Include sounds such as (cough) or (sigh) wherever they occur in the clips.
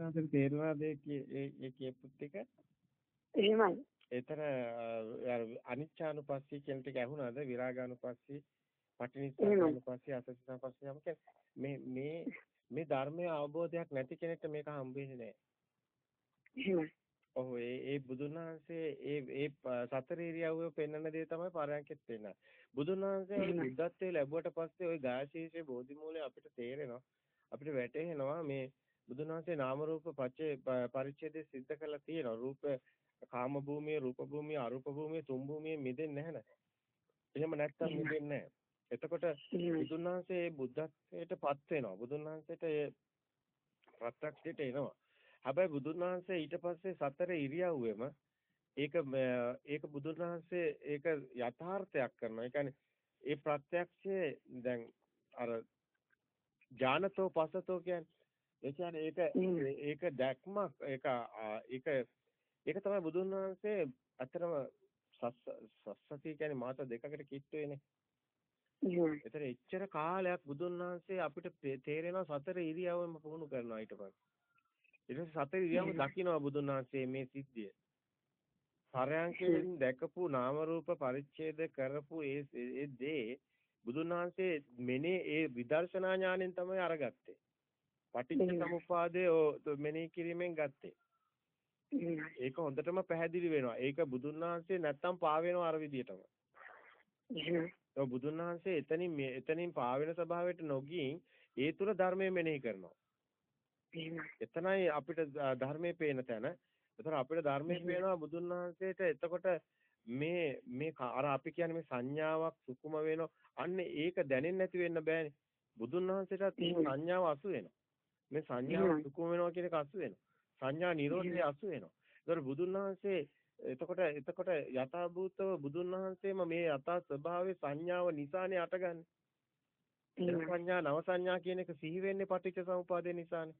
සාන්තට තේරුණාද ඒ ඒ කියපුත් ටික? එහෙමයි. එතන අර අනිච්චානුපස්සී කියන ටික ඇහුණාද? විරාගානුපස්සී, පටිනිස්සානුපස්සී, අසසසනුපස්සී යම මේ මේ මේ ධර්මයේ අවබෝධයක් නැති කෙනෙක්ට මේක හම්බ වෙන්නේ නැහැ. ඔව් ඒ ඒ බුදුන් වහන්සේ ඒ ඒ සතර ඉරියව්ව පෙන්වන දේ තමයි පරයන්කෙත් පෙන්නන්නේ. බුදුන් වහන්සේ බුද්ධත්වයේ ලැබුවට පස්සේ ওই ගායශීෂේ බෝධි මූලයේ අපිට තේරෙනවා. අපිට වැටහෙනවා මේ බුදුන් වහන්සේ නාම රූප පච්චේ පරිච්ඡේදය සිද්ධ කරලා තියෙනවා. රූප කාම භූමිය, රූප භූමිය, අරූප භූමිය, තුන් භූමිය මිදෙන්නේ නැහැ නේද? එහෙම නැත්තම් මිදෙන්නේ නැහැ. එතකොට බුදුන් වහන්සේ බුද්ධත්වයටපත් වෙනවා. බුදුන් වහන්සේට ඒ ප්‍රත්‍යක්ෂයට එනවා. හැබැයි බුදුන් වහන්සේ ඊට පස්සේ සතර ඉරියව්වෙම ඒක ඒක බුදුන් වහන්සේ ඒක යථාර්ථයක් කරනවා. ඒ කියන්නේ ඒ ප්‍රත්‍යක්ෂයේ දැන් අර ඥානතෝ පසතෝ කියන්නේ ඒ කියන්නේ ඒක ඒක දැක්මක් ඒක ඒක ඒක තමයි බුදුන් වහන්සේ අතරම සස්සති කියන්නේ මාස දෙකකට කිට්ටු වෙන්නේ. ඒතර එච්චර කාලයක් බුදුන් වහන්සේ අපිට තේරෙනවා සතර ඉරියව්වෙම පුහුණු කරනවා ඊට පස්සේ. ඊට පස්සේ සතර ඉරියව්ව දකින්නවා බුදුන් වහන්සේ මේ සිද්ධිය. පරයන්කෙන් දැකපු නාම රූප පරිච්ඡේද කරපු ඒ ඒ දේ බුදුන් වහන්සේ මෙනේ ඒ විදර්ශනා ඥාණයෙන් තමයි අරගත්තේ. පටිච්ච සමුප්පාදේ මෙනෙහි කිරීමෙන් ගත්තේ. ඒක හොඳටම පැහැදිලි වෙනවා. ඒක බුදුන් වහන්සේ නැත්තම් පාවෙනවා අර විදිහටම. ඔව් බුදුන් වහන්සේ එතනින් එතනින් පාවෙන ස්වභාවයට නොගියින් ඒ තුල ධර්මය මෙනෙහි කරනවා. එතනයි අපිට ධර්මයේ පේන තැන. ඒතර අපිට ධර්මයේ පේනවා බුදුන් වහන්සේට එතකොට මේ මේ අර අපි කියන්නේ මේ සංඥාවක් සුකුම වෙනවා. අන්න ඒක දැනෙන්නේ නැති වෙන්න බෑනේ. බුදුන් වහන්සේටත් සංඥාව අසු වෙනවා. මේ සංඥාව සුකුම වෙනවා කියන එක අසු වෙනවා. සංඥා නිරෝධය අසු වෙනවා. ඒතර බුදුන් වහන්සේ එතකොට එතකොට යථාභූතව බුදුන් වහන්සේම මේ යථා ස්වභාවයේ සංඥාව නිසානේ අටගන්නේ. සංඥා නව සංඥා කියන එක සිහි වෙන්නේ පටිච්ච සමුපාදේ නිසානේ.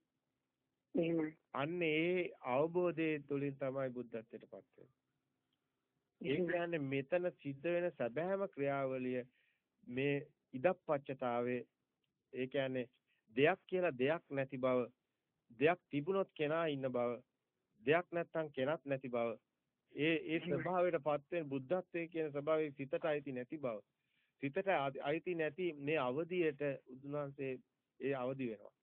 එහෙමයි. අන්න ඒ අවබෝධයේ තුලින් තමයි බුද්ධත්වයටපත් වෙන්නේ. ඒ කියන්නේ මෙතන සිද්ධ වෙන සැබෑම ක්‍රියාවලිය මේ ඉදප්පච්චතාවේ ඒ කියන්නේ දෙයක් කියලා දෙයක් නැති බව දෙයක් තිබුණොත් කෙනා ඉන්න බව දෙයක් නැත්තම් කෙනත් නැති බව ඒ ඒ ස්වභාවයටපත් වෙන බුද්ධත්වයේ කියන ස්වභාවයේ සිතට අයිති නැති බව සිතට අයිති නැති මේ අවදියට උදුනාන්සේ ඒ අවදි වෙනවා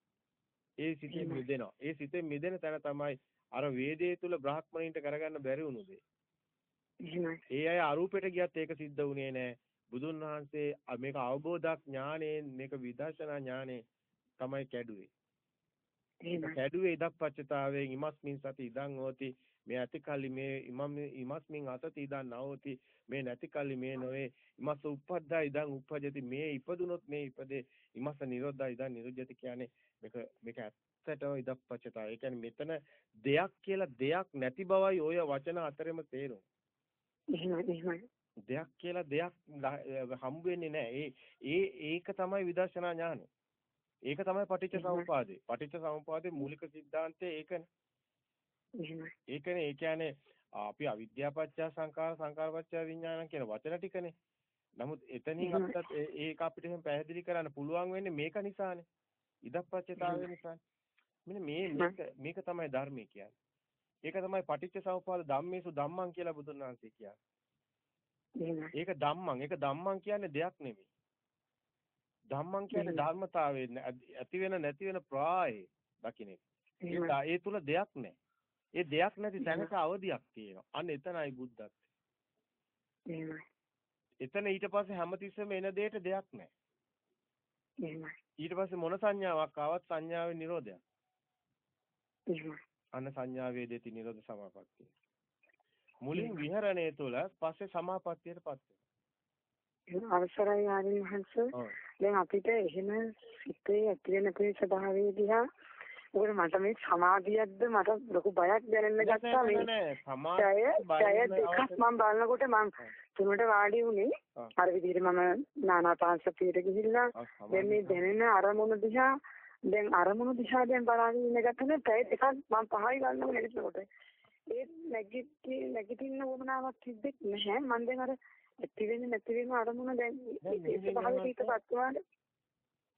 ඒ සිතෙන් මිදෙනවා. ඒ සිතෙන් මිදෙන තැන තමයි අර වේදේ තුල බ්‍රාහ්මණයින්ට කරගන්න බැරි වුණු දේ. ඒ අය අරූපෙට ගියත් ඒක සිද්ධ වුණේ නැහැ. බුදුන් වහන්සේ මේක අවබෝධක් ඥාණයෙන් මේක විදර්ශනා ඥාණයෙන් තමයි කැඩුවේ. කැඩුවේ ඉදප්පච්චතාවයෙන් ඉමස්මින් සති ඉදං හෝති මේ ඇති කල්ලි මේ ඉමම් ඉමස්මින් අතති ඉදං නවෝති මේ නැති කල්ලි මේ නොවේ ඉමස් උප්පද්දා ඉදං උප්පජති මේ ඉපදුනොත් මේ ඉපදේ ඉමස්ස නිරෝධා ඉදං නිරුජ්ජති කියන්නේ මේක මේක ඇත්තටම ඉදප්පච්චතාව. ඒ කියන්නේ මෙතන දෙයක් කියලා දෙයක් නැති බවයි ඔය වචන අතරෙම තේරුම්. දෙයක් කියලා දෙයක් හම්බ වෙන්නේ නැහැ. ඒ ඒ ඒක තමයි විදර්ශනා ඥානය. ඒක තමයි පටිච්ච සමුපාදේ. පටිච්ච සමුපාදේ මූලික સિદ્ધාන්තය ඒකනේ. ඒකනේ ඒ කියන්නේ අපි අවිද්‍යාපච්චය සංකාර සංකාරපච්චය විඥාන කියන වචන ටිකනේ. නමුත් එතනින් අපිට ඒක අපිට එහෙම පැහැදිලි කරන්න පුළුවන් වෙන්නේ මේක නිසානේ. ඉදප්පච්චතාවය නිසානේ. මෙන්න මේ මේක මේක තමයි ධර්මය කියන්නේ. ඒක තමයි පටිච්ච සමුප්පාද ධම්මේසු ධම්මං කියලා බුදුන් වහන්සේ කියන්නේ. ඒක ධම්මං. ඒක ධම්මං කියන්නේ දෙයක් නෙමෙයි. ධම්මං කියන්නේ ධර්මතාවය ඇති වෙන නැති වෙන ප්‍රාය දකින්න. ඒ තුල දෙයක් නැහැ. ඒ දෙයක් නැති තැනක අවදියක් තියෙනවා. අන්න එතනයි බුද්ධත්වය. එතන ඊට පස්සේ හැමතිස්සෙම එන දෙයට දෙයක් නැහැ. ඊට පස්සේ මොන සංඥාවක් ආවත් සංඥාවේ නිරෝධයක්. අන්න සංඥා වේදේති නිරෝධ සමාපත්තිය. මුලින් විහරණය තුළ පස්සේ සමාපත්තියටපත් වෙනවා. අවසරයි ආරින් මහන්ස. දැන් අපිට එහෙම සිතේ ඇති වෙන තේ ස්වභාවය දිහා මොකද මට මේ සමාධියක්ද මට ලොකු බයක් දැනෙන්න ගත්තා. මේ සමාධිය දෙකක් මම බලනකොට මම තුනට වාඩි වුණේ. අර විදිහට මම නානාපානසතියට ගිහිල්ලා දැන් මේ දැනෙන අරමුණ දිහා දැන් අරමුණු දිහා දැන් බලාගෙන ඉන්න ගත්තම පැය දෙකක් මම පහයි ගන්නව නැගිටිනකොට. ඒ නැගිටි නැගිටින්න උවමනාවක් තිබෙත් නැහැ. මම දැන් අර ඇති වෙන්නේ නැති වෙන අරමුණ දැන් ඒක භාවිතීතපත් වුණාද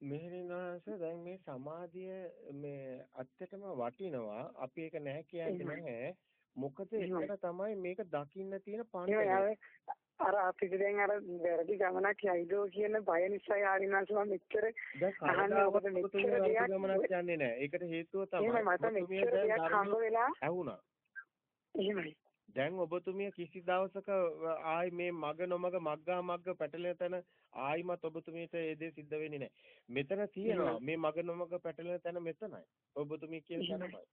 මෙහෙණිනාස දැන් මේ සමාධිය මේ ඇත්තටම වටිනවා. අපි ඒක නැහැ කියන්නේ නැහැ. මොකද එතන තමයි මේක දකින්න තියෙන පණ්ඩය. අර අපිට දැන් අර වැරදි ගමනක් යයිදෝ කියන බය නිසා ආරිනාස මම මෙච්චර අහන්නේ ඔබට මෙච්චර දෙයක් ගමනක් යන්නේ නැහැ. ඒකට හේතුව තමයි මට මෙච්චර දෙයක් හම්බ වෙලා ඇහුණා. එහෙමයි. දැන් ඔබතුමිය කිසි දවසක ආයි මේ මග නොමග මග්ගා මග්ග පැටලෙන තැන ආයිමත් ඔබතුමියට ඒ දේ සිද්ධ වෙන්නේ නැහැ. මෙතන තියෙනවා මේ මග නොමග පැටලෙන තැන මෙතනයි. ඔබතුමිය කියන තැනමයි.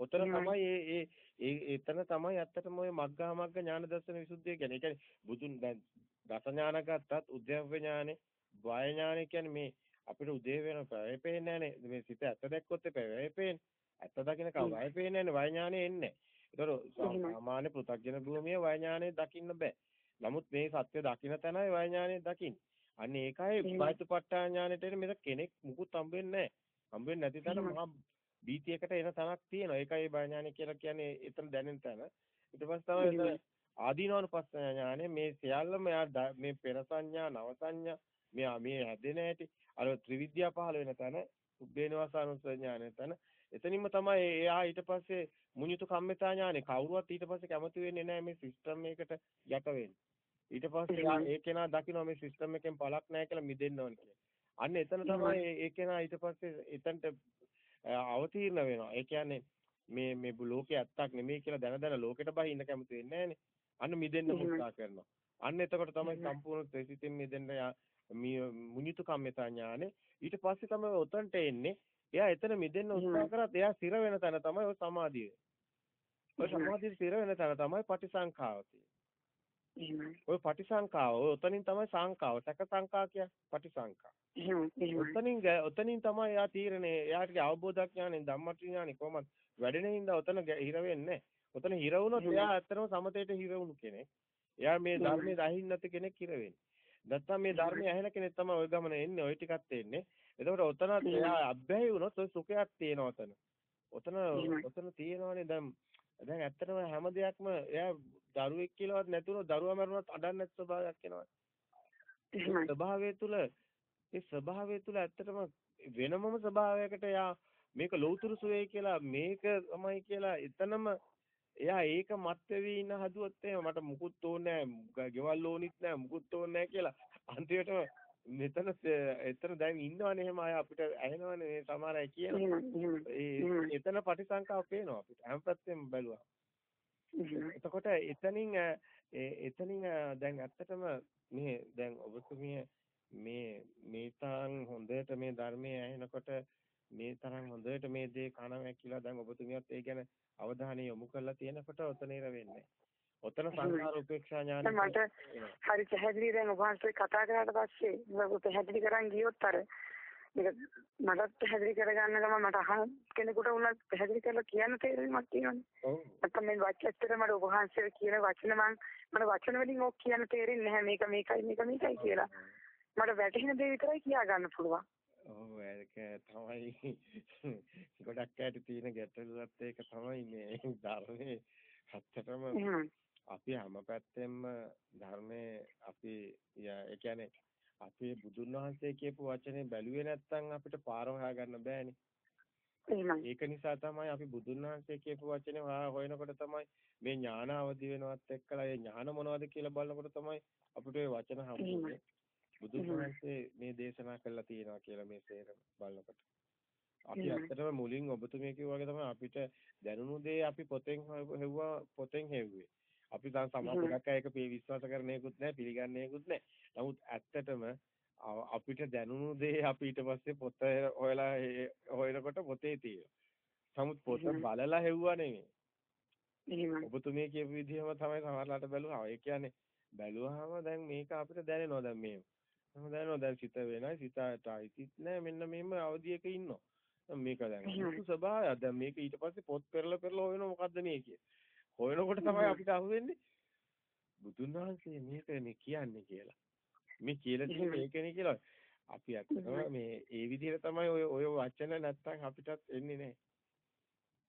ඔතන තමයි ඒ ඒ එතන තමයි ඇත්තටම ඔය මග්ගා මග්ග ඥාන දර්ශන විසුද්ධිය කියන්නේ. ඒ කියන්නේ බුදුන් දැන් දස ඥාන ගත්තත් උද්‍යව ඥානෙ, වාය ඥානෙ කියන්නේ මේ අපිට උදේ වෙන පැය පේන්නේ නැහනේ. මේ සිත ඇත්ත දැක්කොත් පැය පේන්නේ. ඇත්ත දකින්න කව වාය පේන්නේ නැහනේ. වාය ඥානෙ එන්නේ. ඒතර සාමාන්‍ය පෘථග්ජන භූමියේ වාය ඥානෙ දකින්න බෑ. නමුත් මේ සත්‍ය දකින්න තැනයි වාය ඥානෙ දකින්නේ. අන්න ඒකයි බයිතුපට්ඨාන ඥානෙට මෙතන කෙනෙක් මුකුත් හම්බෙන්නේ නැහැ. හම්බෙන්නේ නැති තැන මහා බීතියකට එන තැනක් තියෙනවා. ඒකයි බය ඥානෙ කියලා කියන්නේ එතන දැනෙන තැන. ඊට පස්සේ තමයි ආදීනවනුපස්සන ඥානෙ මේ සියල්ලම මේ පෙර සංඥා, නව සංඥා, මේ මේ හැදෙන හැටි අර ත්‍රිවිද්‍යා පහළ වෙන තැන, උබ්බේනවාසානුස්සය ඥානෙ තැන. එතනින්ම තමයි එයා ඊට පස්සේ මුඤ්ඤුතු කම්මිතා ඥානෙ කවුරුවත් ඊට පස්සේ කැමති වෙන්නේ නැහැ මේ සිස්ටම් එකකට යට වෙන්න. ඊට පස්සේ ඒ කෙනා දකින්න මේ සිස්ටම් එකෙන් පළක් නැහැ කියලා මිදෙන්න ඕනේ කියලා. අන්න එතන තමයි ඒ කෙනා ඊට පස්සේ එතනට අවතීර්ණ වෙනවා. ඒ කියන්නේ මේ මේ ලෝකේ ඇත්තක් නෙමෙයි කියලා දැන දැන ලෝකෙට බහින්න කැමති වෙන්නේ. අන්න මිදෙන්න උත්සාහ කරනවා. අන්න එතකොට තමයි සම්පූර්ණ ත්‍රිසිතින් මිදෙන්න මුනිතු කම්මිතා ඥානෙ. ඊට පස්සේ තමයි උතන්ට එන්නේ. එයා එතන මිදෙන්න උත්සාහ කරත් එයා ස්ථිර වෙන තැන තමයි ඔය සමාධිය. ඔය සමාධිය ස්ථිර වෙන තැන තමයි පටිසංඛාව තියෙන්නේ. ඔය පටිසංඛාව ඔය උතනින් තමයි සංඛාව. සැක සංඛා කියන්නේ පටිසංඛා. ඔතනින් ඔතනින් තමයි එයා තීරණේ එයාට අවබෝධ ඥානෙන් ධම්මටි ඥානෙ කොහොමද වැඩෙන හින්දා ඔතන හිර වෙන්නේ ඔතන හිර වුණොත් එයා ඇත්තටම සමතේට හිර වුණු කෙනෙක්. එයා මේ ධර්මයේ දහින්න නැති කෙනෙක් හිර වෙන්නේ. නැත්තම් මේ ධර්මයේ ඇහෙන කෙනෙක් තමයි ওই ගමන එන්නේ ওই ටිකත් එන්නේ. එතකොට ඔතන එයා අභ්‍යයි වුණොත් ඔය සුඛයක් තියෙනවා ඔතන. ඔතන ඔතන තියෙනවානේ දැන් දැන් ඇත්තටම හැම දෙයක්ම එයා දරුවෙක් කියලාවත් නැතුනොත් දරුවා මරුණොත් අඩන්නේ නැති ස්වභාවයක් එනවා. ස්වභාවය තුල ඒ ස්වභාවය තුළ ඇත්තටම වෙනමම ස්වභාවයකට යා මේක ලෞතුරු සුවේ කියලා මේක තමයි කියලා එතනම එයා ඒක මත් වෙවි ඉන්න හදුවොත් එහෙම මට මුකුත් ඕනේ නැහැ ගෙවල් ඕනිත් නැහැ මුකුත් ඕනේ නැහැ කියලා අන්තිමටම මෙතන එතන දැන් ඉන්නවනේ එහෙම අය අපිට ඇහෙනවනේ මේ සමහර අය කියනවා එතන පටිසංකාව පේනවා අපිට. හැම පැත්තෙම බැලුවා. එතකොට එතනින් එතනින් දැන් ඇත්තටම මේ දැන් ඔබතුමිය මේ මේ තරම් හොඳට මේ ධර්මයේ ඇහෙනකොට මේ තරම් හොඳට මේ දේ කනවා කියලා දැන් ඔබතුමියත් ඒ ගැන අවධානය යොමු කරලා තියෙනකොට ඔතන ඉර වෙන්නේ. ඔතන සංසාර උපේක්ෂා ඥාන මට හරි පැහැදිලි දැන් ඔබ වහන්සේ කතා කරාට පස්සේ මම පැහැදිලි කරන් ගියොත් අර මේක මටත් පැහැදිලි කරගන්න ගම මට අහන කෙනෙකුට උනත් පැහැදිලි කරලා කියන්න තේරෙන්නක් තියෙනවනේ. ඔව්. නැත්නම් මේ වාක්‍යස්තර මට ඔබ වහන්සේ කියන වචන මං මට වචන වලින් ඔක් කියන්න තේරෙන්නේ නැහැ මේක මේකයි මේක මේකයි කියලා. මට වැටහෙන දේ විතරයි කියා ගන්න පුළුවන්. ඔව් ඒක තමයි ගොඩක් අයට තියෙන ගැටලුවත් ඒක තමයි මේ ධර්මයේ ඇත්තටම අපි හැම පැත්තෙම ධර්මයේ අපි ඒ කියන්නේ අපේ බුදුන් වහන්සේ කියපු වචනේ බැලුවේ නැත්නම් අපිට පාර හොයාගන්න බෑනේ. ඒක නිසා තමයි අපි බුදුන් වහන්සේ කියපු වචනේ හොයනකොට තමයි මේ ඥාන අවදි වෙනවත් එක්කලා ඒ ඥාන මොනවද කියලා බලනකොට තමයි අපිට ඒ වචන හම්බුනේ. බුදුන් වහන්සේ මේ දේශනා කළා තියෙනවා කියලා මේ සේරම බලනකොට. අපි ඇත්තටම මුලින් ඔබතුමිය කිව්වා වගේ තමයි අපිට දැනුණු දේ අපි පොතෙන් හෙව්වා පොතෙන් හෙව්වේ. අපි දැන් සමහරක් අය ඒක විශ්වාස කරන්නේකුත් නැහැ පිළිගන්නේකුත් නැහැ. නමුත් ඇත්තටම අපිට දැනුණු දේ අපි ඊට පස්සේ පොත හොයලා හොයනකොට පොතේ තියෙනවා. නමුත් පොත බලලා හෙව්වා නෙමෙයි. ඔබතුමිය කියපු විදිහම තමයි සමහරලාට බැලුවා. ඒ කියන්නේ බැලුවාම දැන් මේක අපිට දැනෙනවා දැන් මේ මම දන්නවා දැන් සිත වෙනයි සිතට අයිතිත් නෑ මෙන්න මෙහෙම අවදියක ඉන්නවා මේක දැන් අමුතු ස්වභාවයක් දැන් මේක ඊට පස්සේ පොත් පෙරලා පෙරලා හොයන මොකද්ද මේ කිය. හොයනකොට තමයි අපිට අහුවෙන්නේ බුදුන් වහන්සේ මේක මේ කියන්නේ කියලා. මේ කියලා තියෙන්නේ මේකනේ කියලා. අපි අත්දැකීම මේ ඒ විදිහට තමයි ඔය ඔය වචන නැත්තම් අපිටත් එන්නේ නැහැ.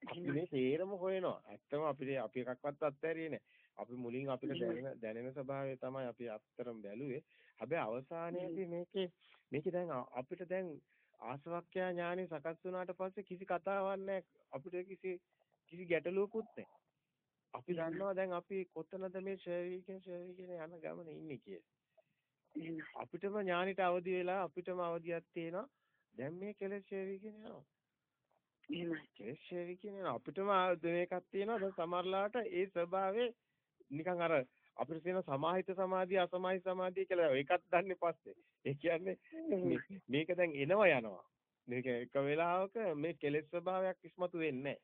අපි මේ තේරම හොයනවා. ඇත්තම අපිට අපි එකක්වත් අත්හැරියේ නැහැ. අපි මුලින් අපිට දැනෙන දැනෙන ස්වභාවය තමයි අපි අත්තරම බැලුවේ. හැබැයි අවසානයේදී මේකේ මේකේ දැන් අපිට දැන් ආසවක්ඛ්‍යා ඥානෙ සකස් වුණාට පස්සේ කිසි කතාවක් නැහැ අපිට කිසි කිසි ගැටලුවකුත් නැහැ. අපි දන්නවා දැන් අපි කොතනද මේ ශරීරයෙන් ශරීරයෙන් යන ගමන ඉන්නේ කියලා. අපිටම ඥානෙට අවදි වෙලා අපිටම අවදියක් තියෙනවා. දැන් මේ කෙලෙස් ශරීරයෙන් යනවා. එහෙමයි. කෙලෙස් ශරීරයෙන් අපිටම මේකක් තියෙනවා. දැන් සමහරලාට ඒ ස්වභාවය නිකන් අර අපිට තියෙන සමාහිත සමාධිය අසමාහිත සමාධිය කියලා ඒකත් දන්නේ පස්සේ. ඒ කියන්නේ මේක දැන් එනවා යනවා. මේක එක වෙලාවක මේ කෙලෙස් ස්වභාවයක් ඉස්මතු වෙන්නේ නැහැ.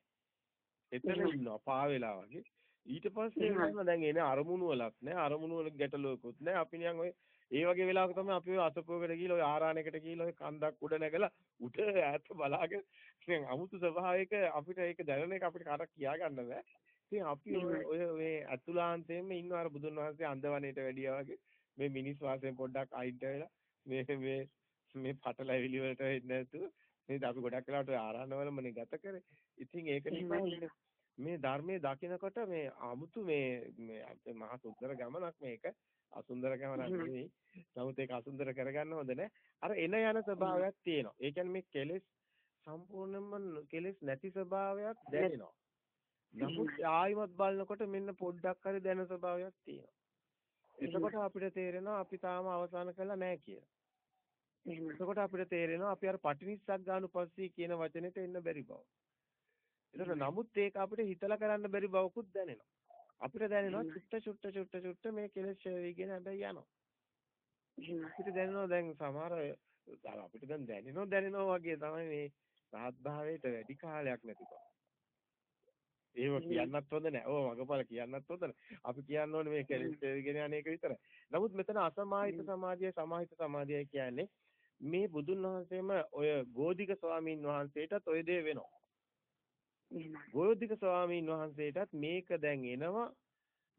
එතන ඉන්නවා පා වෙලා වගේ. ඊට පස්සේ එනවා දැන් එන අරමුණු වලක් නැහැ. අරමුණු වල ගැටලුවකුත් නැහැ. අපි නිකන් ඔය ඒ වගේ වෙලාවක තමයි අපි ඔය අසපුවකට ගිහලා ඔය ආරාණයකට ගිහලා ඔය කන්දක් උඩ නැගලා උඩ ඈත බලාගෙන ඉතින් අමුතු ස්වභාවයක අපිට ඒක දැනෙන එක අපිට කාටවත් කියා ගන්න බෑ. ඉතින් අපි ඔය මේ අතුලාන්තයෙන්ම ඉන්න අර බුදුන් වහන්සේ අන්දවණේට වැඩියා වගේ මේ මිනිස් වාසයෙන් පොඩ්ඩක් අයින්ට වෙලා මේ මේ මේ පටලැවිලි වලට වෙන්නේ නැතුව මේ අපි ගොඩක් වෙලාවට ආරාණවලමනේ ගත කරේ. ඉතින් ඒක නිසා මේ ධර්මයේ දකිනකොට මේ 아무තු මේ මේ මහා සුන්දර ගමනක් මේක. අසුන්දර ගමනක් නෙවෙයි. නමුත් ඒක අසුන්දර කරගන්න හොඳ නැහැ. අර එන යන ස්වභාවයක් තියෙනවා. ඒ කියන්නේ මේ කෙලෙස් සම්පූර්ණයෙන්ම කෙලෙස් නැති ස්වභාවයක් දැනෙනවා. නමුත් ආයිමත් බලනකොට මෙන්න පොඩ්ඩක් හරි දැන ස්වභාවයක් තියෙනවා. එතකොට අපිට තේරෙනවා අපි තාම අවසන් කළා නැහැ කියලා. එතකොට අපිට තේරෙනවා අපි අර පටිනිස්සක් ගානුපස්සී කියන වචනෙට එන්න බැරි බව. ඒතර නමුත් ඒක අපිට හිතලා කරන්න බැරි බවකුත් දැනෙනවා. අපිට දැනෙනවා චුට්ට චුට්ට චුට්ට චුට්ට මේ කෙලෙස් ශරීරයෙන් හැබැයි යනවා. අපිට දැනෙනවා දැන් සමහර අපිට දැන් දැනෙනවා දැනෙනවා වගේ තමයි මේ රහත් භාවයට වැඩි කාලයක් නැතිකම. ඒව කියන්නත් හොඳ නැහැ. ඕ මගපල කියන්නත් හොඳ නැහැ. අපි කියන්න ඕනේ මේ කෙලෙස්ගෙන අනේක විතරයි. නමුත් මෙතන අසමාහිත සමාධිය සමාහිත සමාධිය කියන්නේ මේ බුදුන් වහන්සේම ඔය ගෝධික ස්වාමීන් වහන්සේටත් ඔය දේ වෙනවා. ගෝධික ස්වාමීන් වහන්සේටත් මේක දැන් එනවා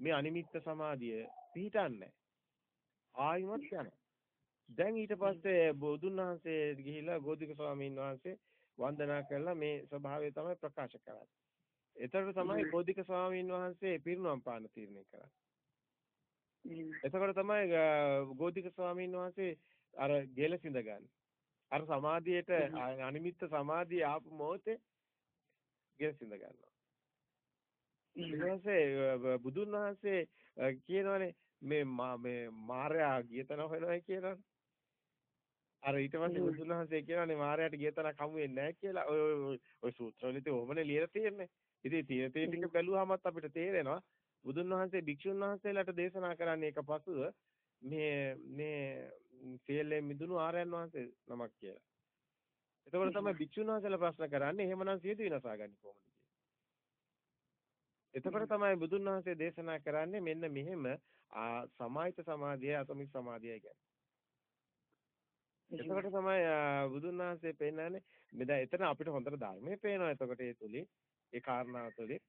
මේ අනිමිත්ත සමාධිය පිහිටන්නේ. ආයිමත් යනවා. දැන් ඊට පස්සේ බුදුන් වහන්සේ ගිහිලා ගෝධික ස්වාමීන් වහන්සේ වන්දනා කරලා මේ ස්වභාවය තමයි ප්‍රකාශ කරන්නේ. එතකොට තමයි ගෝධික ස්වාමීන් වහන්සේ පිරිනුවම් පාන තීරණය කරන්නේ. එතකොට තමයි ගෝධික ස්වාමීන් වහන්සේ අර ගෙල සිඳ ගන්න. අර සමාධියට අනිමිත්ත සමාධිය ආපු මොහොතේ ගෙල සිඳ ගන්නවා. ඊට බුදුන් වහන්සේ කියනවානේ මේ මේ මාර්යා ගියතන හොයනවා කියනවානේ. අර ඊට පස්සේ බුදුන් වහන්සේ කියනවානේ මාර්යාට ගියතන කමු වෙන්නේ නැහැ කියලා. ඔය ඔය සූත්‍රවලදී ඕමනේ ලියලා තියෙන්නේ. ඉතින් තියෙන තේ ටික බැලුවාමත් අපිට තේරෙනවා බුදුන් වහන්සේ භික්ෂුන් වහන්සේලාට දේශනා කරන්නේ එක පසුව මේ මේ සියල්ලෙන් මිදුණු ආර්යයන් වහන්සේ නමක් කියලා. එතකොට තමයි භික්ෂුන් වහන්සේලා ප්‍රශ්න කරන්නේ එහෙමනම් සියදු විනාශා ගන්න කොහොමද. එතකොට තමයි බුදුන් වහන්සේ දේශනා කරන්නේ මෙන්න මෙහෙම සමාහිත සමාධිය අසමිත සමාධිය කියන්නේ. එතකොට තමයි බුදුන් වහන්සේ පෙන්නන්නේ මෙදා එතන අපිට හොඳට ධර්මයේ පේනවා එතකොට ඒ තුලින් ඒ කාරණාව තුළින්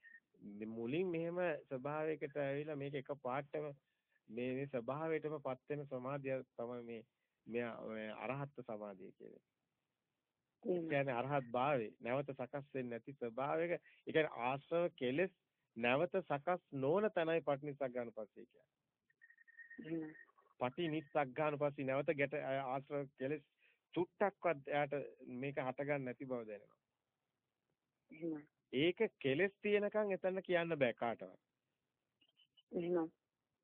මුලින් මෙහෙම ස්වභාවයකට ඇවිල්ලා මේක එක පාටම මේ මේ ස්වභාවයටමපත් වෙන සමාධිය තමයි මේ මේ අරහත් සමාධිය කියන්නේ. කියන්නේ අරහත් භාවයේ නැවත සකස් වෙන්නේ නැති ස්වභාවයක ඒ කියන්නේ ආශ්‍රව කෙලෙස් නැවත සකස් නොවන තැනයි පටිනිස්සග්ගානුපස්සී කියන්නේ. පටිනිස්සග්ගානුපස්සී නැවත ගැට ආශ්‍රව කෙලෙස් චුට්ටක්වත් එයාට මේක හටගන්න නැති බව දැනෙනවා. ඒක කෙලස් තියෙනකන් එතන කියන්න බෑ කාටවත්.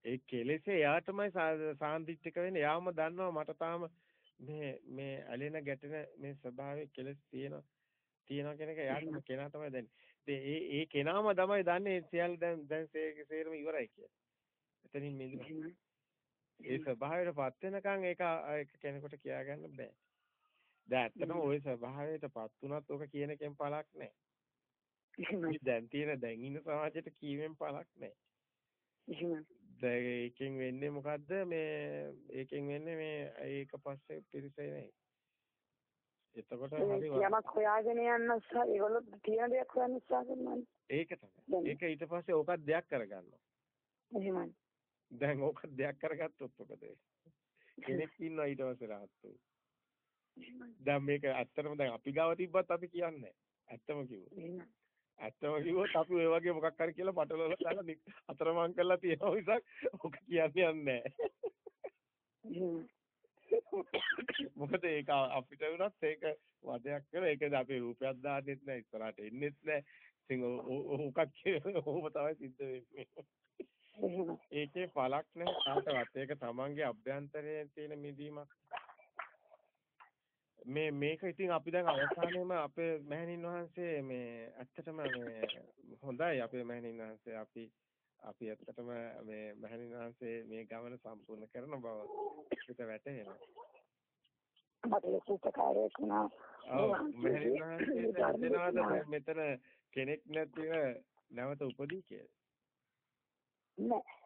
ඒ කෙලෙසේ එයාටමයි සාන්දිටික වෙන්නේ. එයාම දන්නවා මට තාම මේ මේ ඇලෙන ගැටෙන මේ ස්වභාවයේ කෙලස් තියෙනවා. තියෙනවා කියන එක එයාටම කෙනා තමයි දන්නේ. ඒ ඒ කෙනාම තමයි දන්නේ සියල්ල දැන් දැන් සේරම ඉවරයි කියලා. එතනින් මිදුණා. ඒ ස්වභාවයටපත් වෙනකන් ඒක කෙනෙකුට කියා ගන්න බෑ. දැන් ඇත්තටම ওই ස්වභාවයටපත් වුණත් ඕක කියන එකෙන් පළක් නැහැ. දැන් තියෙන දැන් ඉන්න සමාජයට කීවෙන් පළක් නැහැ. දැන් ඒකෙන් වෙන්නේ මොකද්ද මේ ඒකෙන් වෙන්නේ මේ ඒක පස්සේ පිරිසෙ නැහැ. එතකොට හරි යමක් හොයාගෙන යන්න උත්සාහ ඒගොල්ලෝ තියෙන දෙයක් හොයන්න උත්සාහ කරනවා. ඒක තමයි. ඒක ඊට පස්සේ ඕකත් දෙයක් කරගන්නවා. එහෙමයි. දැන් ඕක දෙයක් කරගත්තොත් මොකද කෙනෙක් ඉන්නවා ඊට පස්සේ රහත් දැන් මේක ඇත්තටම දැන් අපි ගාව තිබ්බත් අපි කියන්නේ ඇත්තම කිව්වොත්. ඇත්තම කිව්වොත් අපි ඔය වගේ මොකක් හරි කියලා පටලවලා දාලා අතරමං කරලා තියෙනවා මිසක් ඔක කියන්නේ නැහැ. මොකද ඒක අපිට වුණත් ඒක වදයක් කරලා ඒකද අපි රූපයක් දාන්නෙත් නැහැ ඉස්සරහට එන්නෙත් නැහැ. ඉතින් ඕකක් ඕම තමයි සිද්ධ වෙන්නේ. ඒකේ පළක් නැහැ කාටවත්. ඒක තමන්ගේ අභ්‍යන්තරයේ තියෙන මිදීමක්. මේ මේක ඉතින් අපි දැන් අවසානයේම අපේ මෑණින් වහන්සේ මේ ඇත්තටම මේ හොඳයි අපේ මෑණින් වහන්සේ අපි අපි ඇත්තටම මේ මෑණින් වහන්සේ මේ ගමන සම්පූර්ණ කරන බව අපිට වැටහෙනවා. මට ලොකු උපකාරයක් වුණා. ඔව් මෑණින් වහන්සේ දැනනවාද මෙතන කෙනෙක් නැතිව නැවත උපදී කියලා? නෑ.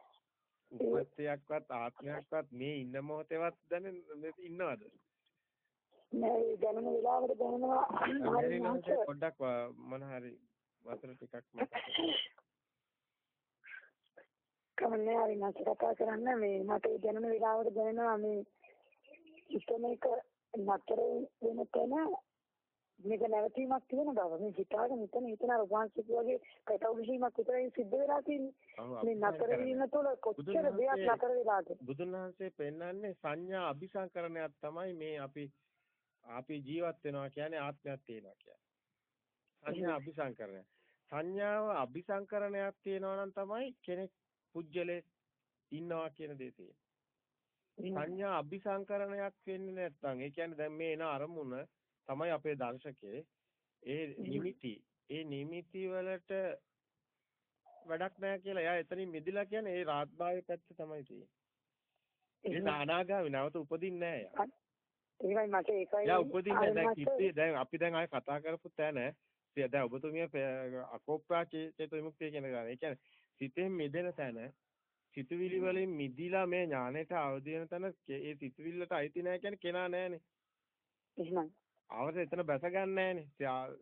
උපත්යක්වත් ආත්මයක්වත් මේ ඉන්න මොහොතේවත් දැන ඉන්නවද? නෑ දැනෙන වෙලාවට දැනෙනවා. පොඩ්ඩක් මොන හරි වතුර ටිකක් කමන්නේ හරි නැස කතා කරන්න. මේ මට දැනෙන වෙලාවට දැනෙනවා මේ හිතන එක නතර වෙන තැන මේක නැවතීමක් තියෙන බව. මේ හිතාගෙන හිතන හිතන අර වංශික වගේ කටවුෂීමක් විතරයි සිද්ධ වෙලා තියෙන්නේ. මේ නතර වීම තුළ කොච්චර දෙයක් නතර වෙලාද? බුදුන් වහන්සේ පෙන්වන්නේ සංඥා අபிසංකරණයක් තමයි මේ අපි අපි ජීවත් වෙනවා කියන්නේ ආත්මයක් තියෙනවා කියන්නේ. සංඥා අபிසංකරණය. සංඥාව අபிසංකරණයක් තියෙනවා නම් තමයි කෙනෙක් පුජ්‍යලේ ඉන්නවා කියන දේ තියෙන්නේ. සංඥා අபிසංකරණයක් වෙන්නේ නැත්නම් ඒ කියන්නේ දැන් මේ එන අරමුණ තමයි අපේ දර්ශකේ ඒ නිමිති ඒ නිමිති වලට වැඩක් නැහැ කියලා එයා එතනින් මිදිලා කියන්නේ ඒ රාත්භාවයේ පැත්ත තමයි තියෙන්නේ. ඒ නානාගාමී නැවත උපදින්නේ නැහැ ඒකයි මට ඒකයි යා උපදින්නේ දැන් කිත්තේ දැන් අපි දැන් ආයේ කතා කරපු තැන දැන් ඔබතුමිය අකෝප්පා චේතෝ විමුක්තිය කියන ගාන. ඒ කියන්නේ සිතෙන් මිදෙන තැන සිතුවිලි වලින් මිදිලා මේ ඥාණයට අවදි වෙන තැන ඒ සිතුවිල්ලට අයිති නැහැ කියන්නේ කෙනා නැහනේ. එහෙනම් අවශ්‍ය එතන බැස ගන්න නැහනේ.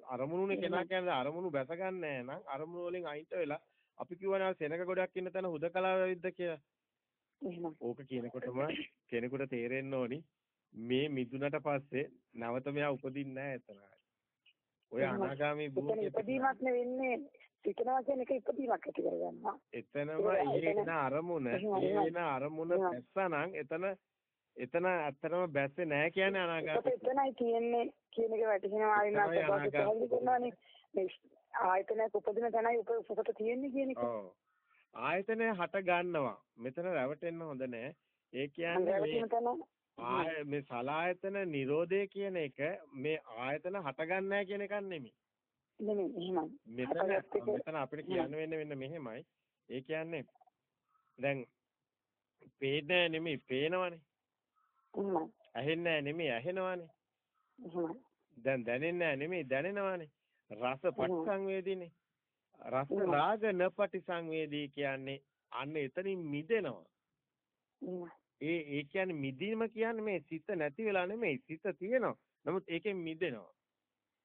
අරමුණුනේ කෙනා කියන්නේ අරමුණු බැස ගන්න නැහැ නම් අරමුණු වලින් අයින්ට වෙලා අපි කියවනවා සෙනග ගොඩක් ඉන්න තැන හුදකලාව විද්ද කියලා. එහෙනම් ඕක කියනකොටම කෙනෙකුට තේරෙන්න ඕනි මේ මිදුනට පස්සේ නැවත මෙයා උපදින්නේ නැහැ එතන. ඔය අනාගාමී භූමිය ඉපදීමක් නෙවෙන්නේ සිතනවා කියන එක ඉපදීමක් ඇති කරගන්නවා. එතනම ඒන අරමුණ ඒන අරමුණ පැස්සනම් එතන එතන ඇත්තටම බැස්සේ නැහැ කියන්නේ අනාගාමී. එතනයි තියෙන්නේ කියන එක වැටහෙනවා මේ ආයතනයක් උපදින තැනයි උපත තියෙන්නේ කියන එක. ඔව්. ආයතනය හට ගන්නවා. මෙතන රැවටෙන්න හොඳ නැහැ. ඒ කියන්නේ මේ සලායතන නිරෝධය කියන එක මේ ආයතන හටගන්නේ කියන එකක් නෙමෙයි. නෙමෙයි එහෙමයි. මෙතන මෙතන අපිට කියන්න වෙන්නේ මෙන්න මෙහෙමයි. ඒ කියන්නේ දැන් පේන්නේ නෙමෙයි පේනවනේ. එහෙමයි. ඇහෙන්නේ නෙමෙයි ඇහෙනවනේ. එහෙමයි. දැන් දැනෙන්නේ නෙමෙයි දැනෙනවනේ. රස පටිසංවේදීනේ. රස රාග නපටිසංවේදී කියන්නේ අන්න එතනින් මිදෙනවා. ඒ ඒ කියන්නේ මිදීම කියන්නේ මේ සිත නැති වෙලා නෙමෙයි සිත තියෙනවා. නමුත් ඒකෙන් මිදෙනවා.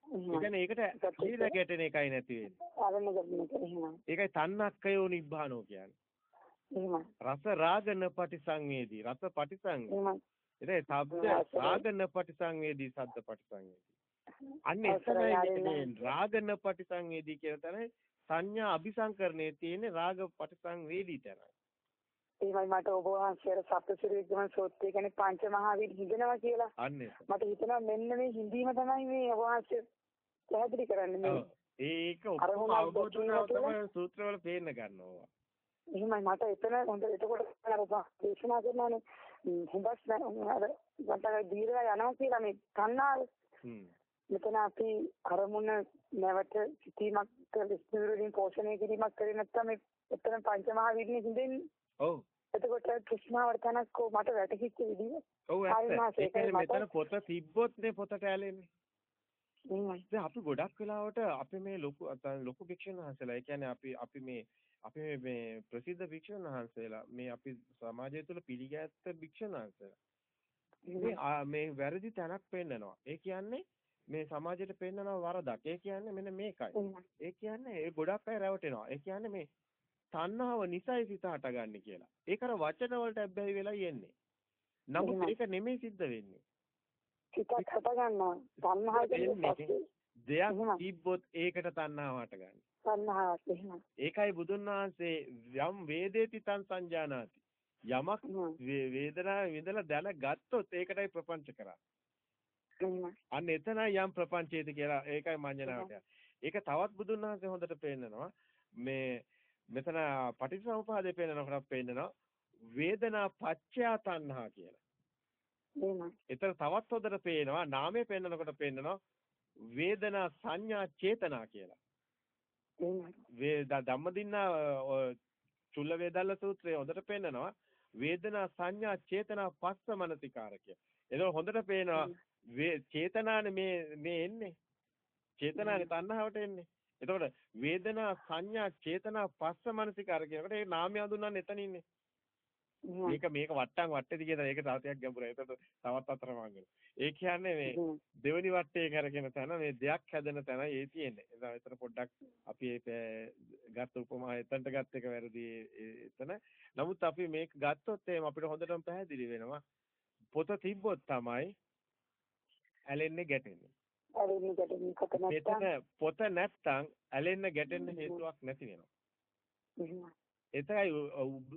ඒ කියන්නේ ඒකට හීලා ගැටෙන එකයි නැති වෙන්නේ. ඒකයි තණ්හක්කයෝ නිබ්බානෝ කියන්නේ. රස රාගන පටිසංවේදී රස පටිසංවේදී. එතේ ශබ්ද රාගන පටිසංවේදී සද්ද පටිසංවේදී. අන්න එතනයි රාගන පටිසංවේදී කියන තැන සංඥා අபிසංකරණයේ තියෙන රාග පටිසංවේදී තැනයි. ඒවයි මට ඔබ වහන්සේට සප්තසිරි විග්‍රහ සූත්‍රය කියන්නේ පංච මහා විද හිඳනවා කියලා. අන්නේ. මට හිතෙනවා මෙන්න මේ හිඳීම තමයි මේ ඔබ වහන්සේ පැහැදිලි කරන්නේ මේ. ඒක ඔක්කොම අවබෝධ වුණා තමයි සූත්‍රවල පේන්න ගන්නවා. එහෙමයි මට එතන හොඳ එතකොට අර දේශනා කරනවානේ හොඳස් අර වන්ටගේ දීර්ඝ යනවා කියලා මේ තණ්හාව. මෙතන අපි අරමුණ නැවත සිටීමක් විස්තරින් පෝෂණය කිරීමක් කරේ නැත්නම් එතන පංචමහා විද්‍යාවේ හිඳෙන්නේ ඔව්. එතකොට කෘෂ්ණාවට තනක් කො මට වැටහිච්ච විදිහ. ඔව් ඇත්ත. ඒ මෙතන පොත තිබ්බොත් නේ පොතට ඇලෙන්නේ. දැන් අපි ගොඩක් වෙලාවට අපි මේ ලොකු ලොකු භික්ෂුන් වහන්සේලා ඒ කියන්නේ අපි අපි මේ අපි මේ ප්‍රසිද්ධ භික්ෂුන් වහන්සේලා මේ අපි සමාජය තුළ පිළිගැත්ත භික්ෂුන් වහන්සේලා මේ වැරදි තැනක් පෙන්නනවා. ඒ කියන්නේ මේ සමාජයට පෙන්නනවා වරදක්. ඒ කියන්නේ මෙන්න මේකයි. ඒ කියන්නේ ඒ ගොඩක් අය රැවටෙනවා. ඒ කියන්නේ මේ තණ්හාව නිසයි සිත හටගන්නේ කියලා. ඒක අර වචන වලට ඇබ්බැහි වෙලා යන්නේ. නමුත් ඒක නෙමෙයි සිද්ධ වෙන්නේ. සිතක් හටගන්නවා. තණ්හාව දෙයක් තිබ්බොත් ඒකට තණ්හාව හටගන්නේ. තණ්හාවක් එහෙම. ඒකයි බුදුන් වහන්සේ යම් වේදේති තං සංජානාති. යමක් වේදනාව විඳලා දැනගත්තොත් ඒකටයි ප්‍රපංච කරන්නේ. අන්න එතනයි යම් ප්‍රපංචයේද කියලා ඒකයි මඤ්ඤණාවට. ඒක තවත් බුදුන් වහන්සේ හොඳට පෙන්නනවා. මේ මෙතන පටිච්චසමුපාදේ පෙන්නනකොට පෙන්නනවා වේදනා පච්චයා තණ්හා කියලා. එහෙමයි. එතන තවත් හොඳට පේනවා නාමය පෙන්නනකොට පෙන්නනවා වේදනා සංඥා චේතනා කියලා. එහෙමයි. වේ ද- ධම්මදින්නා චුල්ල වේදල්ල සූත්‍රයේ හොඳට පෙන්නනවා වේදනා සංඥා චේතනා පස්ස මනසිකාර කිය. එතකොට හොඳට පේනවා චේතනානේ මේ මේ එන්නේ. චේතනානේ තණ්හාවට එන්නේ. එතකොට වේදනා සංඥා චේතනා පස්ස මනසිකාර කියනකොට ඒ නාමය හඳුන්වන්නේ එතන ඉන්නේ. මේක මේක වට්ටම් වට්ටේදි කියන තව ටිකක් ගැඹුරයි. ඒකට තවත් අතරමං ඒ කියන්නේ මේ. දෙවනි වටේ කරගෙන තැන මේ දෙයක් හැදෙන තැන ඒ තියෙන්නේ. එතන එතන පොඩ්ඩක් අපි ගත්ත උපමා එතනට ගත්ත එක වැරදි එතන. නමුත් අපි මේක ගත්තොත් එහෙම අපිට හොඳටම පැහැදිලි වෙනවා. පොත තිබ්බොත් තමයි ඇලෙන්නේ ගැටෙන්නේ. ඇලෙන්නේ ගැටෙන්නේ කොට නැත්තම් පොත නැත්තම් ඇලෙන්න ගැටෙන්න හේතුවක් නැති වෙනවා.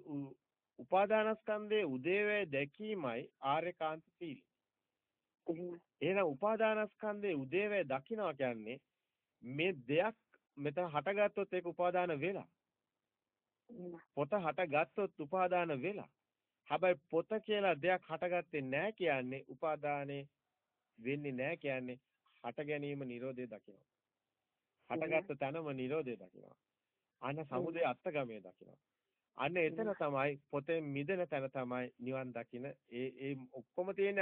උ- උපාදානස්කන්ධයේ උදේවැය දැකීමයි ආර්යකාන්ත සීලය. එහෙනම් උපාදානස්කන්ධයේ උදේවැය දකින්නවා කියන්නේ මේ දෙයක් මෙතන හටගත්තොත් ඒක උපාදාන වෙලා. පොත හටගත්තොත් උපාදාන වෙලා. හැබැයි පොත කියලා දෙයක් හටගත්තේ නැහැ කියන්නේ උපාදානේ වෙන්නේ නැහැ කියන්නේ හට ගැනීම Nirodhe දකිනවා. හටගත්ත තැනම Nirodhe දකිනවා. අන්න සමුදය අත්ගමයේ දකිනවා. අන්න එතන තමයි පොතෙන් මිදෙන තැන තමයි නිවන් දකින ඒ ඒ ඔක්කොම තියෙන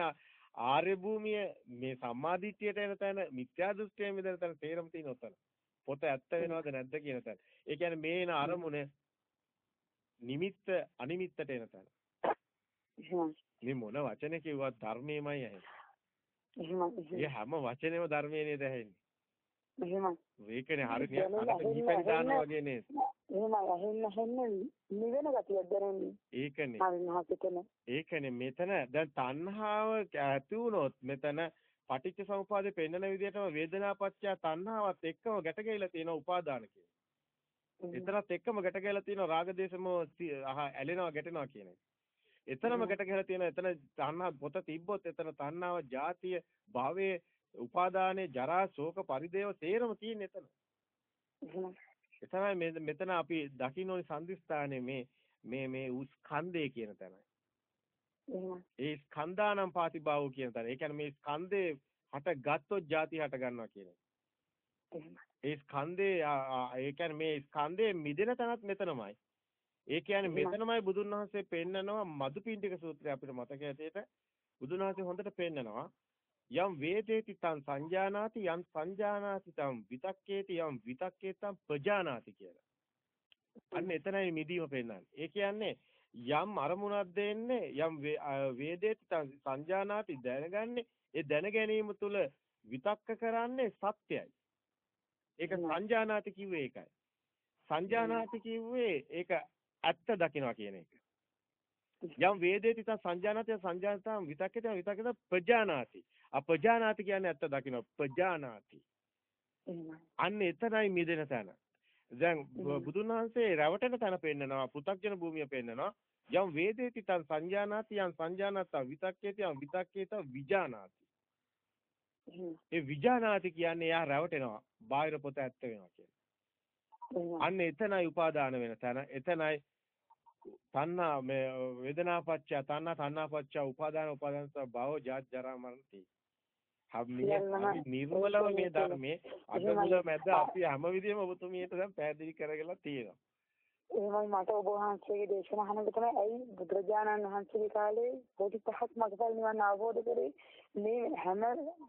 ආර්ය භූමිය මේ සම්මාදිට්ඨියට එන තැන මිත්‍යා දෘෂ්ටියෙන් මිදෙන තැන තේරම තියෙන උතන. පොත ඇත්ත වෙනවද නැද්ද කියන තැන. ඒ කියන්නේ මේ එන අරමුණ නිමිත්ත අනිමිත්තට එන තැන. මේ මොන වචන කිව්වත් ධර්මයමයි ඇහෙන්නේ. එහෙමයි. ඒ හැම වචනේම ධර්මයේ නේද ඇහෙන්නේ. එහෙමයි. ඒකනේ හරි දැනෙන, අර දීපෙන් ඇහෙන. වගේ නේද? එහෙමයි. ඇහෙන්න ඇහෙන්න නිවෙන ගතියක් දැනෙන්නේ. ඒකනේ. හරි මහත්කම. ඒකනේ මෙතන දැන් තණ්හාව ඇති වුණොත් මෙතන පටිච්ච සමුපාදේ පෙන්වන විදිහටම වේදනාපච්චය තණ්හාවත් එක්කම ගැට ගැහිලා තියෙන උපාදාන කියන. එතරත් එක්කම ගැට ගැහිලා තියෙන රාගදේශම ඇලෙනවා ගැටෙනවා කියන එක. එතරම් ගැට ගැහිලා තියෙන එතන තණ්හා පොත තිබ්බොත් එතන තණ්හාව ජාතිය භවයේ උපාදානයේ ජරා ශෝක පරිදේව තේරම තියෙන එතන. එතනයි මෙතන අපි දකින්න ඕනි සංදිස්ථානයේ මේ මේ මේ උස්කන්ධය කියන තැනයි. ඒ ස්කන්ධානම් පාතිභාවෝ කියන තැන. ඒ කියන්නේ මේ ස්කන්ධේ හට ගත්තොත් ಜಾති හට ගන්නවා කියන. ඒ ස්කන්ධේ ඒ කියන්නේ මේ ස්කන්ධේ මිදෙන තැනත් මෙතනමයි. ඒ කියන්නේ. මෙතනමයි බුදුන් වහන්සේ පෙන්නනවා මදුපිණ්ඩික සූත්‍රය අපිට මතක ඇටියට බුදුන් වහන්සේ හොඳට පෙන්නනවා යම් වේදේති තං සංජානාති යම් සංජානාති තං විතක්කේති යම් විතක්කේතං ප්‍රජානාති කියලා. අන්න එතනයි මිදීම පෙන්නන්නේ. ඒ කියන්නේ යම් අරමුණක් දෙන්නේ යම් වේදේති තං සංජානාති දැනගන්නේ ඒ දැන ගැනීම තුළ විතක්ක කරන්නේ සත්‍යයි. ඒක. සංජානාති කිව්වේ ඒකයි. සංජානාති කිව්වේ ඒක ඇත්ත දකිනවා කියන එක. යම් වේදේති තං සංජානාති සංජානතං විතක්කේත විතක්කේත ප්‍රජානාති. අපජානාති කියන්නේ ඇත්ත දකිනවා. ප්‍රජානාති. අන්න එතනයි මිදෙන තැන. දැන්. බුදුන් වහන්සේ රැවටෙන තැන පෙන්නනවා පෘථග්ජන භූමිය පෙන්නනවා යම් වේදේති තං සංජානාති යම් සංජානතං විතක්කේති යම් විතක්කේත විජානාති. ඒ විජානාති කියන්නේ එයා රැවටෙනවා. බාහිර පොත ඇත්ත වෙනවා කියන්නේ. අන්න එතනයි උපාදාන වෙන තැන. එතනයි තණ්හා මේ වේදනාපච්චය තණ්හා තණ්හාපච්චය උපාදාන උපාදාන භව ජාත් ජරා. අපි සියල්ලම අපි නිර්මලව මේ ධර්මයේ අගමුල මැද අපි හැම විදිහම ඔබතුමියට දැන් පැහැදිලි කරගලා තියෙනවා. එහෙමයි මට ඔබ වහන්සේගේ දේශන අහනකොට තමයි ඇයි බුදුරජාණන් වහන්සේගේ කාලේ පොඩි පහක් මගපල් නිවන් අවබෝධ කරේ මේ හැම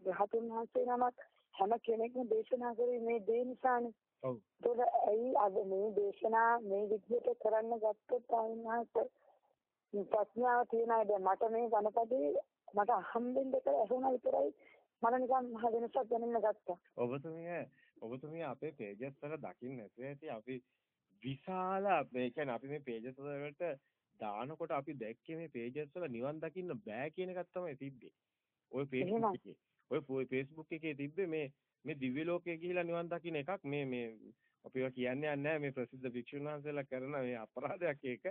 රහතුන් වහන්සේ නමක් හැම කෙනෙක්ම දේශනා කරේ මේ දේ නිසානේ. ඔව්. ඒක ඇයි අද මේ දේශනා මේ විදිහට කරන්න ගත්තොත් ආයෙත් ප්‍රඥාව තියෙන අය මට මේ ගණපදේ මට අහම්බෙන් දෙක ඇහුණා විතරයි මට නිකන් මහ වෙනසක් දැනෙන්න ගත්තා. ඔබතුමිය ඔබතුමිය අපේ පේජස් වල දකින්න ඇති අපි විශාල මේ කියන්නේ අපි මේ පේජස් වලට දානකොට අපි දැක්කේ මේ පේජස් වල නිවන් දකින්න බෑ කියන එකක් තමයි තිබ්බේ. ওই Facebook. එකේ. ඔය Facebook එකේ තිබ්බේ මේ මේ දිව්‍ය ලෝකයේ ගිහිලා නිවන් දකින්න එකක් මේ මේ අපිව කියන්නේ නැහැ මේ ප්‍රසිද්ධ භික්ෂුන් වහන්සේලා කරන මේ අපරාධයක් ඒක.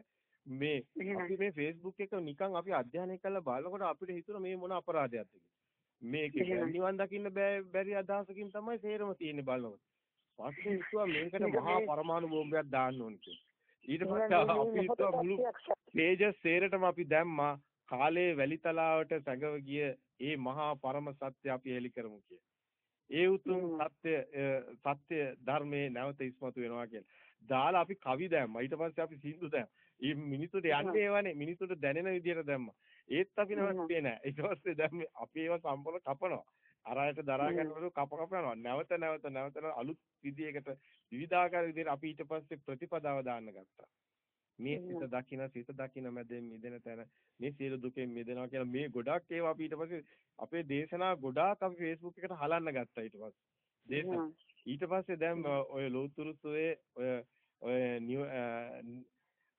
මේ. අපි මේ Facebook එක නිකන් අපි අධ්‍යයනය කරලා බලනකොට අපිට හිතුණා මේ මොන අපරාධයක්ද කියලා. මේක. නිවන් දකින්න බැරි අදහසකින් තමයි සේරම තියෙන්නේ බලනකොට. පස්සේ හිතුවා මේකට මේක මහා පරමාණු බෝම්බයක් දාන්න ඕනේ කියලා. ඊට පස්සේ අපි හිතුවා මුළු. පේජස් සේරටම අපි දැම්මා කාලේ වැලිතලාවට සැඟව ගිය ඒ මහා පරම සත්‍ය අපි හෙලි කරමු කිය. ඒ උතුම්. සත්‍ය සත්‍ය ධර්මයේ නැවත ඉස්මතු වෙනවා කියලා. දාලා අපි කවි දැම්මා. ඊට පස්සේ අපි සින්දු දැම්මා. මේ මිනිසුන්ට යන්නේ ඒවනේ මිනිසුන්ට දැනෙන විදියට දැම්මා. ඒත් අපි නැවතුනේ නෑ. ඊට පස්සේ දැන් අපි ඒවා සම්පූර්ණ කපනවා. අරයට දරා ගන්නවලු කප කප යනවා. නැවත නැවත නැවත අලුත් විදියකට විවිධාකාර විදියට අපි ඊට පස්සේ ප්‍රතිපදාව දාන්න ගත්තා. මේ සිත දකින සිත දකින මැදෙන් මිදෙන තැන මේ සියලු දුකෙන් මිදෙනවා කියලා මේ ගොඩක් ඒවා අපි ඊට පස්සේ අපේ දේශනා ගොඩාක් අපි Facebook එකට හලන්න ගත්තා ඊට පස්සේ. ඊට පස්සේ දැන් ඔය ලෝතුරු සෝයේ ඔය ඔය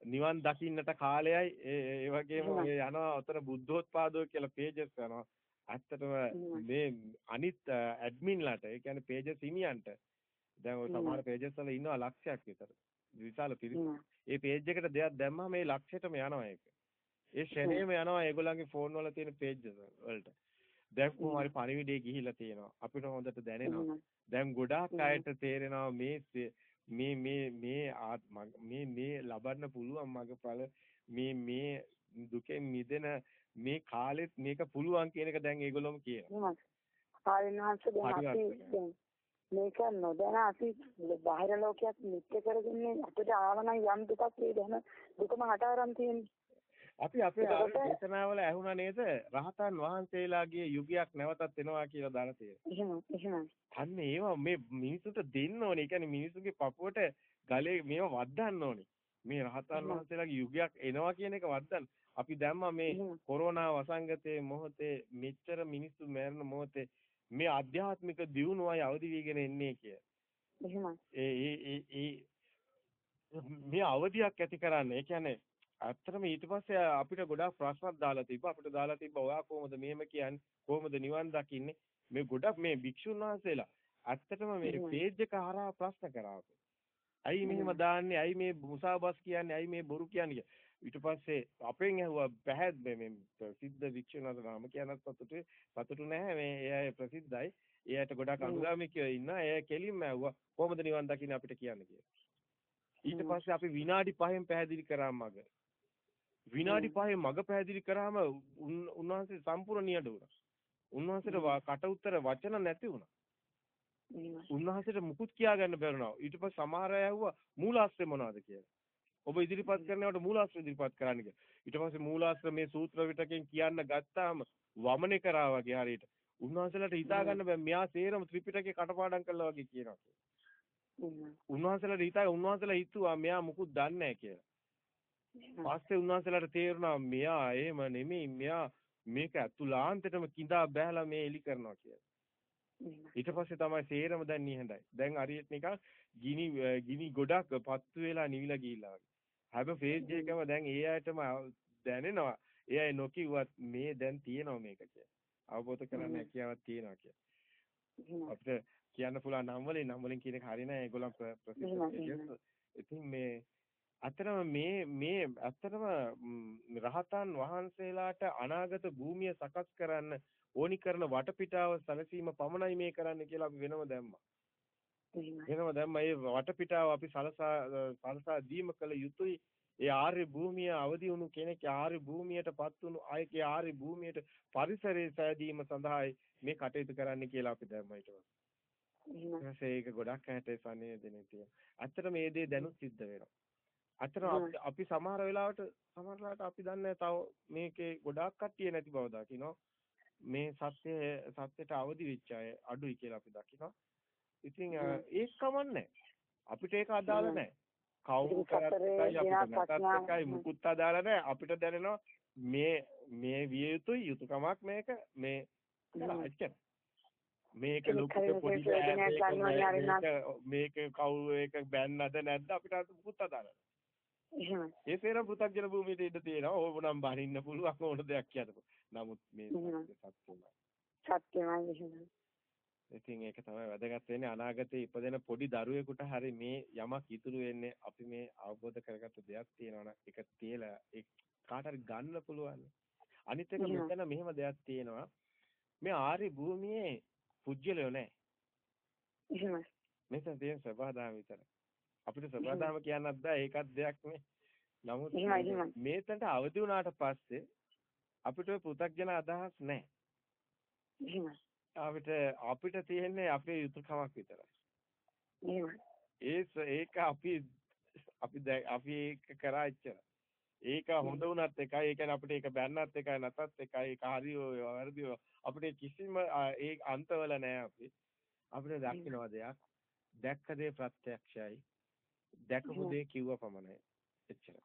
නිවන් දකින්නට කාලයයි ඒ වගේම යනවා අතර බුද්ධෝත්පාදෝ කියලා පේජස් යනවා. ඇත්තටම. මේ අනිත් ඇඩ්මින්ලාට ඒ කියන්නේ පේජස් හිමියන්ට දැන් ඔය. සමහර පේජස් වල ඉන්නවා ලක්ෂයක් විතර. විශාල. එහෙනම්. ඒ පේජ් එකට දෙයක් දැම්මම මේ ලක්ෂයටම යනවා ඒක. ඒ ෂණේම යනවා ඒගොල්ලන්ගේ ෆෝන් වල තියෙන පේජ් වලට. දැන් කොහොම හරි පණිවිඩය ගිහිල්ලා තියෙනවා. අපිට හොඳට දැනෙනවා. දැන් ගොඩාක්. අයට තේරෙනවා මේ මේ මේ මේ මග- මේ මේ ලබන්න පුළුවන් මගපල මේ මේ දුකෙන් මිදෙන මේ කාලෙත් මේක පුළුවන් කියන එක දැන් ඒගොල්ලොම කියනවා. එහෙනම්. මේක නොදැන අපි බාහිර ලෝකයක් නිත්‍ය කරගෙන අපිට ආවනම් යම් දුකක් ඒ දැන දුකම හට ආරම් තියෙන්නේ. අපි අපේ දේශනාවල ඇහුණා නේද රහතන් වහන්සේලාගේ යුගයක් නැවතත් එනවා කියලා දාන තියෙනවා. අන්න ඒවා මේ මිනිසුන්ට දෙන්න ඕනේ. ඒ කියන්නේ මිනිසුන්ගේ පපුවට ගලේ මේවා වද්දන්න ඕනේ. මේ රහතන්. වහන්සේලාගේ යුගයක් එනවා කියන එක වද්දන්න. අපි දැම්මා මේ. කොරෝනා වසංගතයේ මොහොතේ මෙච්චර මිනිස්සු මැරෙන මොහොතේ මේ ආධ්‍යාත්මික දියුණුවයි අවදි වීගෙන එන්නේ කිය. එහෙනම්. ඒ ඒ ඒ මේ අවදියක් ඇති කරන්න. ඒ කියන්නේ ඇත්තටම ඊට පස්සේ අපිට ගොඩාක් ප්‍රශ්නක් දාලා තිබ්බා. අපිට දාලා තිබ්බා ඔයා කොහොමද මෙහෙම කියන්නේ? කොහොමද නිවන් දකින්නේ? මේ ගොඩක් මේ භික්ෂුන් වහන්සේලා ඇත්තටම මේ එහෙමයි. පේජ් එක හරහා ප්‍රශ්න කරා. ඇයි මෙහෙම එහෙමයි. දාන්නේ? ඇයි මේ මුසාවස් කියන්නේ? ඇයි මේ බොරු කියන්නේ? ඊට පස්සේ අපෙන් ඇහුවා පැහැද මේ ප්‍රසිද්ධ වහන්සේ නම කියනත් සතුටු සතුටු නැහැ මේ අය ප්‍රසිද්ධයි. ඒ අයට ගොඩක්. අනුගාමිකයෝ ඉන්නවා. ඒ කෙලින්ම ඇහුවා කොහොමද නිවන් දකින්නේ අපිට කියන්න කියලා. ඊට. පස්සේ අපි විනාඩි 5න් පැහැදිලි කරා මග. විනාඩි එහෙමයි. 5න් මග පැහැදිලි කරාම උන්- උන්වහන්සේ සම්පූර්ණ නියඩ වුණා. උන්වහන්සේට කට උතර වචන නැති වුණා. උන්වහන්සේට මුකුත් කියා ගන්න බැරුණා. ඊට පස්සේ සමහර අය ඇහුවා මූලාශ්‍රය මොනවද කියලා. ඔබ ඉදිරිපත් කරනකොට මූලාශ්‍රය ඉදිරිපත් කරන්න කියලා. ඊට පස්සේ මූලාශ්‍රය මේ සූත්‍ර විටකෙන් කියන්න ගත්තාම වමනේ කරා වගේ හරියට. උන්වහන්සේලාට හිතා ගන්න බෑ මෙයා සේරම ත්‍රිපිටකේ කටපාඩම් කළා වගේ කියනවා. එහෙමයි. උන්වහන්සේලාට හිතා උන්වහන්සේලා හිතුවා මෙයා මුකුත් දන්නේ නැහැ කියලා. පස්සේ උන්වහන්සේලාට තේරුණා මෙයා එහෙම නෙමෙයි මෙයා මේක අතුලාන්තෙටම කිඳා බෑලා මේ එලි කරනවා කියලා. ඊට පස්සේ තමයි සේරම දැන් නිහඬයි. දැන් හරියට නිකන් ගිනි ගිනි ගොඩක් පත්තු වෙලා නිවිලා ගිහිල්ලා වගේ. හැබැයි ෆේස් එකම දැන් ඒ අයටම දැනෙනවා. ඒ අය නොකියුවත් මේ දැන් තියෙනවා මේක කියලා. අවබෝධ කරගන්න. හැකියාවක් තියෙනවා කියලා. අපිට කියන්න පුළුවන් නම් වලින් නම් වලින් කියන එක හරිය නෑ ඒගොල්ලන් ප්‍ර- ප්‍රසිද්ධ. ඉතින් මේ අතරම මේ මේ ඇත්තටම ම්, රහතන් වහන්සේලාට අනාගත භූමිය සකස් කරන්න ඕනි කරන වටපිටාව සැලසීම පමණයි මේ කරන්න කියලා අපි වෙනම දැම්මා. වෙනම දැම්මා මේ වටපිටාව අපි සලසා සලසා දීම කළ යුතුයි. ඒ ආර්ය භූමිය අවදි වුණු කෙනෙක් ආර්ය භූමියටපත් වුණු අයගේ ආර්ය භූමියට පරිසරයේ සෑදීම සඳහායි මේ කටයුතු කරන්න කියලා අපි දැම්මා ඊට පස්සේ. ඒක ගොඩක් ඇහැට සංවේදනය තියෙනවා. ඇත්තට මේ දේ දැනුත් සිද්ධ වෙනවා. ඇත්තට අපි- සමහර වෙලාවට සමහරලාට අපි දන්නේ තව මේකේ ගොඩාක් කට්ටිය නැති බව දකිනවා. මේ සත්‍ය සත්‍යයට අවදි වෙච්ච අය අඩුයි කියලා අපි දකිනවා. ඉතින්. ඒක කමන්නේ අපිට ඒක අදාළ. නැහැ. කවුරු කරත් එකයි අපිට නැතත් එකයි මුකුත් අදාළ නැහැ. අපිට දැනෙනවා මේ මේ විය යුතුයි යුතුයකමක් මේක මේ. එච්චර. මේක කෙනෙක් ලොකු හරි පොඩි මේක කවුරු ඒක බැන්නද නැද්ද අපිට මුකුත් අදාළ නැහැ. ඒ සේරම පෘථග්ජන භූමියට ඉඳ තියෙනවා. ඕවනම් බහින්න පුළුවන් ඕන දෙයක් කියනකොට. නමුත් මේ සත්‍යමයි. සත්‍යමයි එහෙමයි. ඉතින් ඒක තමයි වැදගත් වෙන්නේ අනාගතේ ඉපදෙන පොඩි දරුවෙකුට හරි මේ යමක් ඉතුරු වෙන්නේ අපි මේ අවබෝධ කරගත්ත දෙයක් තියෙනවා නම් ඒක තියලා ඒ කාට හරි ගන්න පුළුවන්. අනිත් එක මෙතන මෙහෙම දෙයක් තියෙනවා. මේ ආරි භූමියේ පුජ්‍යලයෝ නැහැ. එහෙමයි. මෙතන තියෙන සබහාදාම විතර. අපිට සබහාදාම කියන්නත් බෑ ඒකත් දෙයක් නේ. නමුත් මේතනට අවදි වුණාට පස්සේ අපිට ඔය පෘථග්ජන අදහස් නැහැ. එහෙමයි. අපිට අපිට තියෙන්නේ අපේ යුතුයකමක් විතරයි. එහෙමයි. ඒ ඒක අපි අපි අපි ඒක කරා ඉච්චර. ඒක හොඳ වුණත් එකයි ඒ කියන්නේ අපිට ඒක බැන්නත් එකයි නැතත් එකයි ඒක හරි වැරදි අපිට කිසිම ඒ අන්තවල නැහැ අපි. අපිට දකින්න දෙයක් දැක්ක දේ ප්‍රත්‍යක්ෂයි. දැකපු දේ කිව්ව පමණයි. එච්චරයි.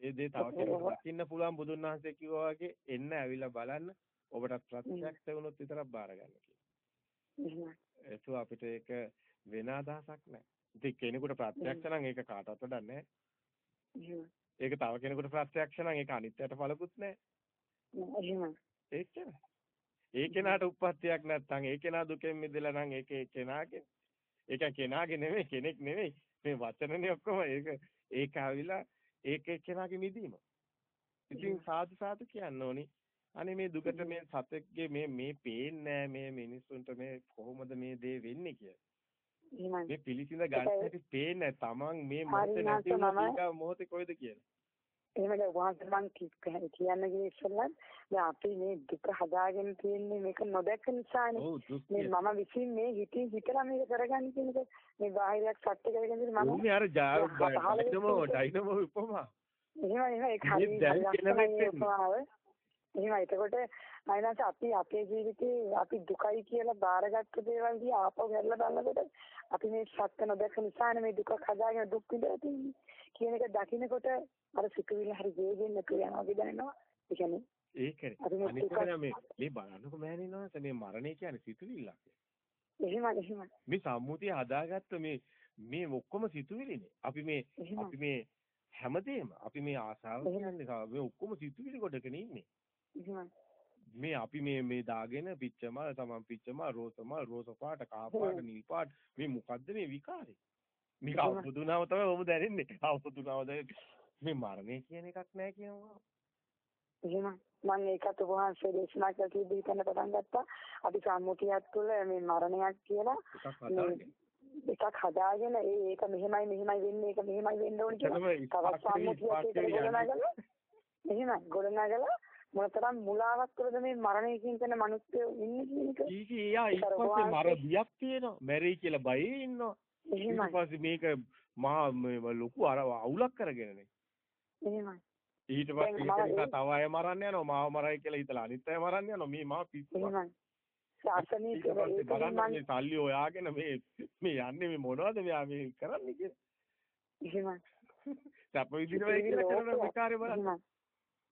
ඒ දේ තව කෙනෙකුට දකින්න පුළුවන් බුදුන් වහන්සේ කිව්වා වගේ එන්න ඇවිල්ලා බලන්න ඔබට ප්‍රත්‍යක්ෂ වුණොත් විතරක් බාර ගන්න කියලා. ඒක අපිට ඒක වෙන අදහසක් නැහැ. ඉතින් කෙනෙකුට ප්‍රත්‍යක්ෂ නම් ඒක කාටවත් වඩා නැහැ. ඒක තව කෙනෙකුට ප්‍රත්‍යක්ෂ නම් ඒක අනිත්‍යයට බලකුත් නැහැ. එච්චරයි. ඒ කෙනාට උප්පත්තියක් නැත්නම් ඒ කෙනා දුකෙන් මිදෙලා නම් ඒක කෙනාගේ. ඒක කෙනාගේ නෙමෙයි කෙනෙක් නෙමෙයි. මේ වචනනේ ඔක්කොම ඒක ඒක ආවිලා ඒක එක්කෙනාගේ මිදීම. ඉතින් සාදු සාදු කියන්න ඕනි. අනේ මේ දුකට මේ සතෙක්ගේ මේ මේ පේන්නේ මේ මිනිස්සුන්ට මේ කොහොමද මේ දේ වෙන්නේ කියලා. මේ පිළිසිඳ ගන්නට පේන්නේ තමන් මේ මොහොතේ නැති වුණා මොහොතේ කොයිද කියලා. එහෙමද වහන්සේ මං කියන්න ගියේ ඉස්සෙල්ලා දැන් අපි මේ දුක හදාගෙන තියෙන්නේ මේක නොදැක නිසානේ. මේ මම විසින් මේ හිතින් හිතලා මේක කරගන්න කියන එක මේ බාහිරයක් සත්‍ය කරගෙන ඉඳි මම උන්නේ අර ඩයිනමෝ ඩයිනමෝ උපමා. එහෙම එහෙම ඒක හරි එහෙම එතකොට අයිනස අපි අපේ ජීවිතේ අපි දුකයි කියලා බාරගත්ත දේවල් දිහා ආපහු හැරලා බලනකොට අපි මේ සත්‍ය නොදැක නිසානේ මේ දුක හදාගෙන දුක් විඳලා තියෙන්නේ කියන එක දකිනකොට අර සිතුවිල්ල හරි වේගෙන් නැතු යනවා වගේ දැනෙනවා ඒ කියන්නේ ඒකනේ අනිත් මේ මේ බලන්නකො මෑණිනවස මේ මරණය කියන්නේ සිතුවිල්ලක් එහෙමයි එහෙමයි. මේ සම්මුතිය හදාගත්ත මේ මේ ඔක්කොම සිතුවිලිනේ. අපි මේ අපි මේ හැමදේම අපි මේ ආසාව කියන්නේ මේ ඔක්කොම සිතුවිලි කොටකනේ ඉන්නේ. මේ අපි මේ මේ දාගෙන පිච්චම තමන් පිච්චම රෝසම රෝස පාට කහ පාට නිල් පාට මේ මොකද්ද මේ විකාරේ? මේක අවබුදුනාව තමයි ඔබ දැනෙන්නේ. අවබුදුනාව මේ මරණය කියන එකක් නෑ කියනවා. එහෙමයි. මම ඒකත් වහන්සේ දේශනා කළ කී හිතන්න පටන් ගත්තා. අපි සම්මුතියක් තුළ මේ මරණයක් කියලා එකක් හදාගෙන ඒ ඒක මෙහෙමයි මෙහෙමයි වෙන්නේ ඒක මෙහෙමයි වෙන්න ඕනේ කියලා. තවත් සම්මුතියක් ගොඩනගලා එහෙමයි ගොඩනගලා මොනතරම් මුලාවක් කරද මේ මරණය කියන තැන මිනිස්සු ඉන්නේ කියන එක. ඊකී යා ඊපස්සේ මර බියක් තියෙනවා. මැරෙයි කියලා බයේ ඉන්නවා. ඊට පස්සේ මේක මහා ලොකු අර අවුලක් කරගෙනනේ. එහෙමයි. ඊට පස්සේ ඊට තව අය මරන්න යනවා. මාව මරයි කියලා හිතලා අනිත් අය මරන්න යනවා. මේ මා පිස්සු ශාසනීය බලන්න සල්ලි හොයාගෙන මේ මේ යන්නේ මේ මොනවද මෙයා මේ කරන්නේ කියලා. එහෙමයි. සප විදිනවා කියලා කරන විකාරේ බලන්න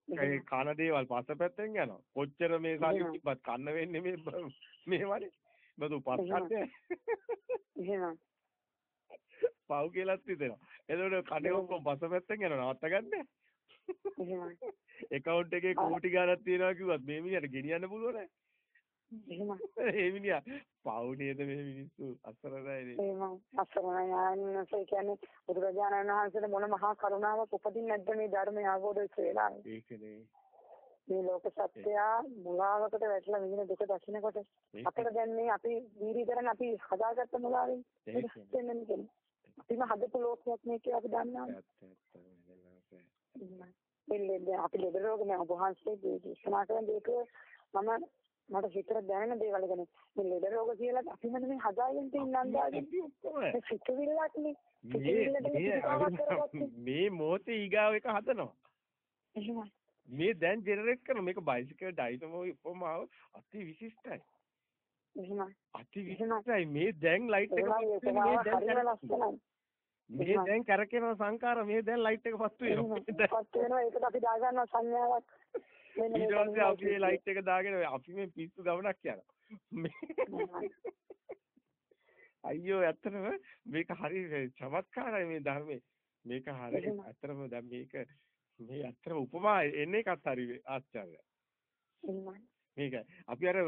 ඒ කන දේවල් පස්සපැත්තෙන් යනවා. කොච්චර මේ තිබ්බත් කන්න වෙන්නේ මේ මේ වනේ බදු පස්සට එහෙනම් පව් කියලාත් හිතෙනවා. එතකොට කනේ ඔක්කොම පස්සපැත්තෙන් යනවා. නවත්ත ගන්නෑ. (laughs) account එකේ කෝටි ගණක් තියනවා කිව්වත් මේ මිනිහට ගෙනියන්න පුළුවන්? නෑ. එහෙමයි. (laughs) ඒ මිනිහා පව් නේද මේ මිනිස්සු අසරණයි. එහෙමයි. අසරණයි ආනන්සේ කියන්නේ බුදුරජාණන් වහන්සේට මොන මහා කරුණාවක් උපදින්නේ නැද්ද මේ ධර්මය අවබෝධ වෙලාවේ. ඒකනේ. මේ ලෝක සත්‍යය මුලාවකට වැටලා විඳින දුක දකින්නකොට අපිට දැන් මේ අපි වීර්ය කරන් අපි හදාගත්ත මුලාවෙන් අපිම හදපු ලෝකයක් මේක අපි දන්නවා. එන්නේ අපි ලෙඩ රෝග මම වහන්සේ දේශනා කරන දේක මම මට හිතට දැනෙන දේවල් ගැන. මේ ලෙඩ රෝග කියලා අපි මම මේ හදාගෙන තියෙන අන්දාගෙන සිතුවිල්ලක් මේ මොහොතේ ඊගාව එක හදනවා. මේ දැන් ජෙනරේට් කරන මේක බයිසිකල් ඩයිනමෝ උපමාව අති විශිෂ්ටයි. අති විශිෂ්ටයි. මේ දැන් ලයිට් එක මේ දැන් මේ දැන් කරකින සංකාර මේ දැන් ලයිට් එක පත්තු වෙනවා. පත්තු වෙනවා. ඒකට අපි දාගන්නවා සංඥාවක්. ඊට පස්සේ අපි මේ ලයිට් එක දාගෙන අපි මේ පිස්සු ගමනක් යනවා. අයියෝ ඇත්තටම මේක හරි චමත්කාරයි මේ ධර්මයේ. මේක හරි ඇත්තටම දැන් මේක මේ ඇත්තටම උපමා එන්නේ එකත් හරි ආශ්චර්යයි. මේක අපි අර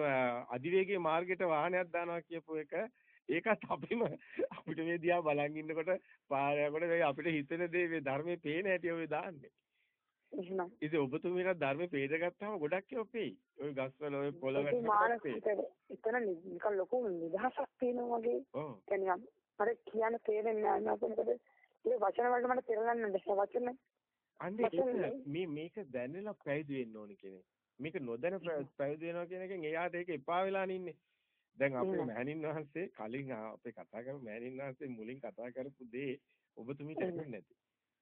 අධිවේගී මාර්ගයට වාහනයක් දානවා කියපු එක ඒකත් අපිම අපිට මේ දිහා බලන් ඉන්නකොට පාර යනකොට මේ අපිට හිතෙන දේ මේ ධර්මයේ පේන හැටි ඔය දාන්නේ. එහෙමයි. ඉතින් ඔබතුමීලා ධර්මයේ පේද ගත්තාම ගොඩක් ඒවා පේයි. ඔය ගස්වල ඔය පොළ ඒක මානසික එතන නිකන් ලොකු නිදහසක් තියෙනවා වගේ. ඔව්. කියන්නේ අර කියන්න තේරෙන්නේ නැහැ නේද? මොකද ඒ වචන වලට මට තේරෙන්නේ නැහැ. වචන අන්නේ මේ මේක දැනලා පැවිදි වෙන්න ඕනි කෙනෙක්. මේක නොදැන පැවිදි වෙනවා කියන එකෙන් එයාට ඒක එපා වෙලා නින්නේ. දැන් අපේ මෑණින් වහන්සේ කලින් අපේ කතා කරපු මෑණින් වහන්සේ මුලින් කතා කරපු දේ ඔබතුමීට ඇහෙන්නේ නැති.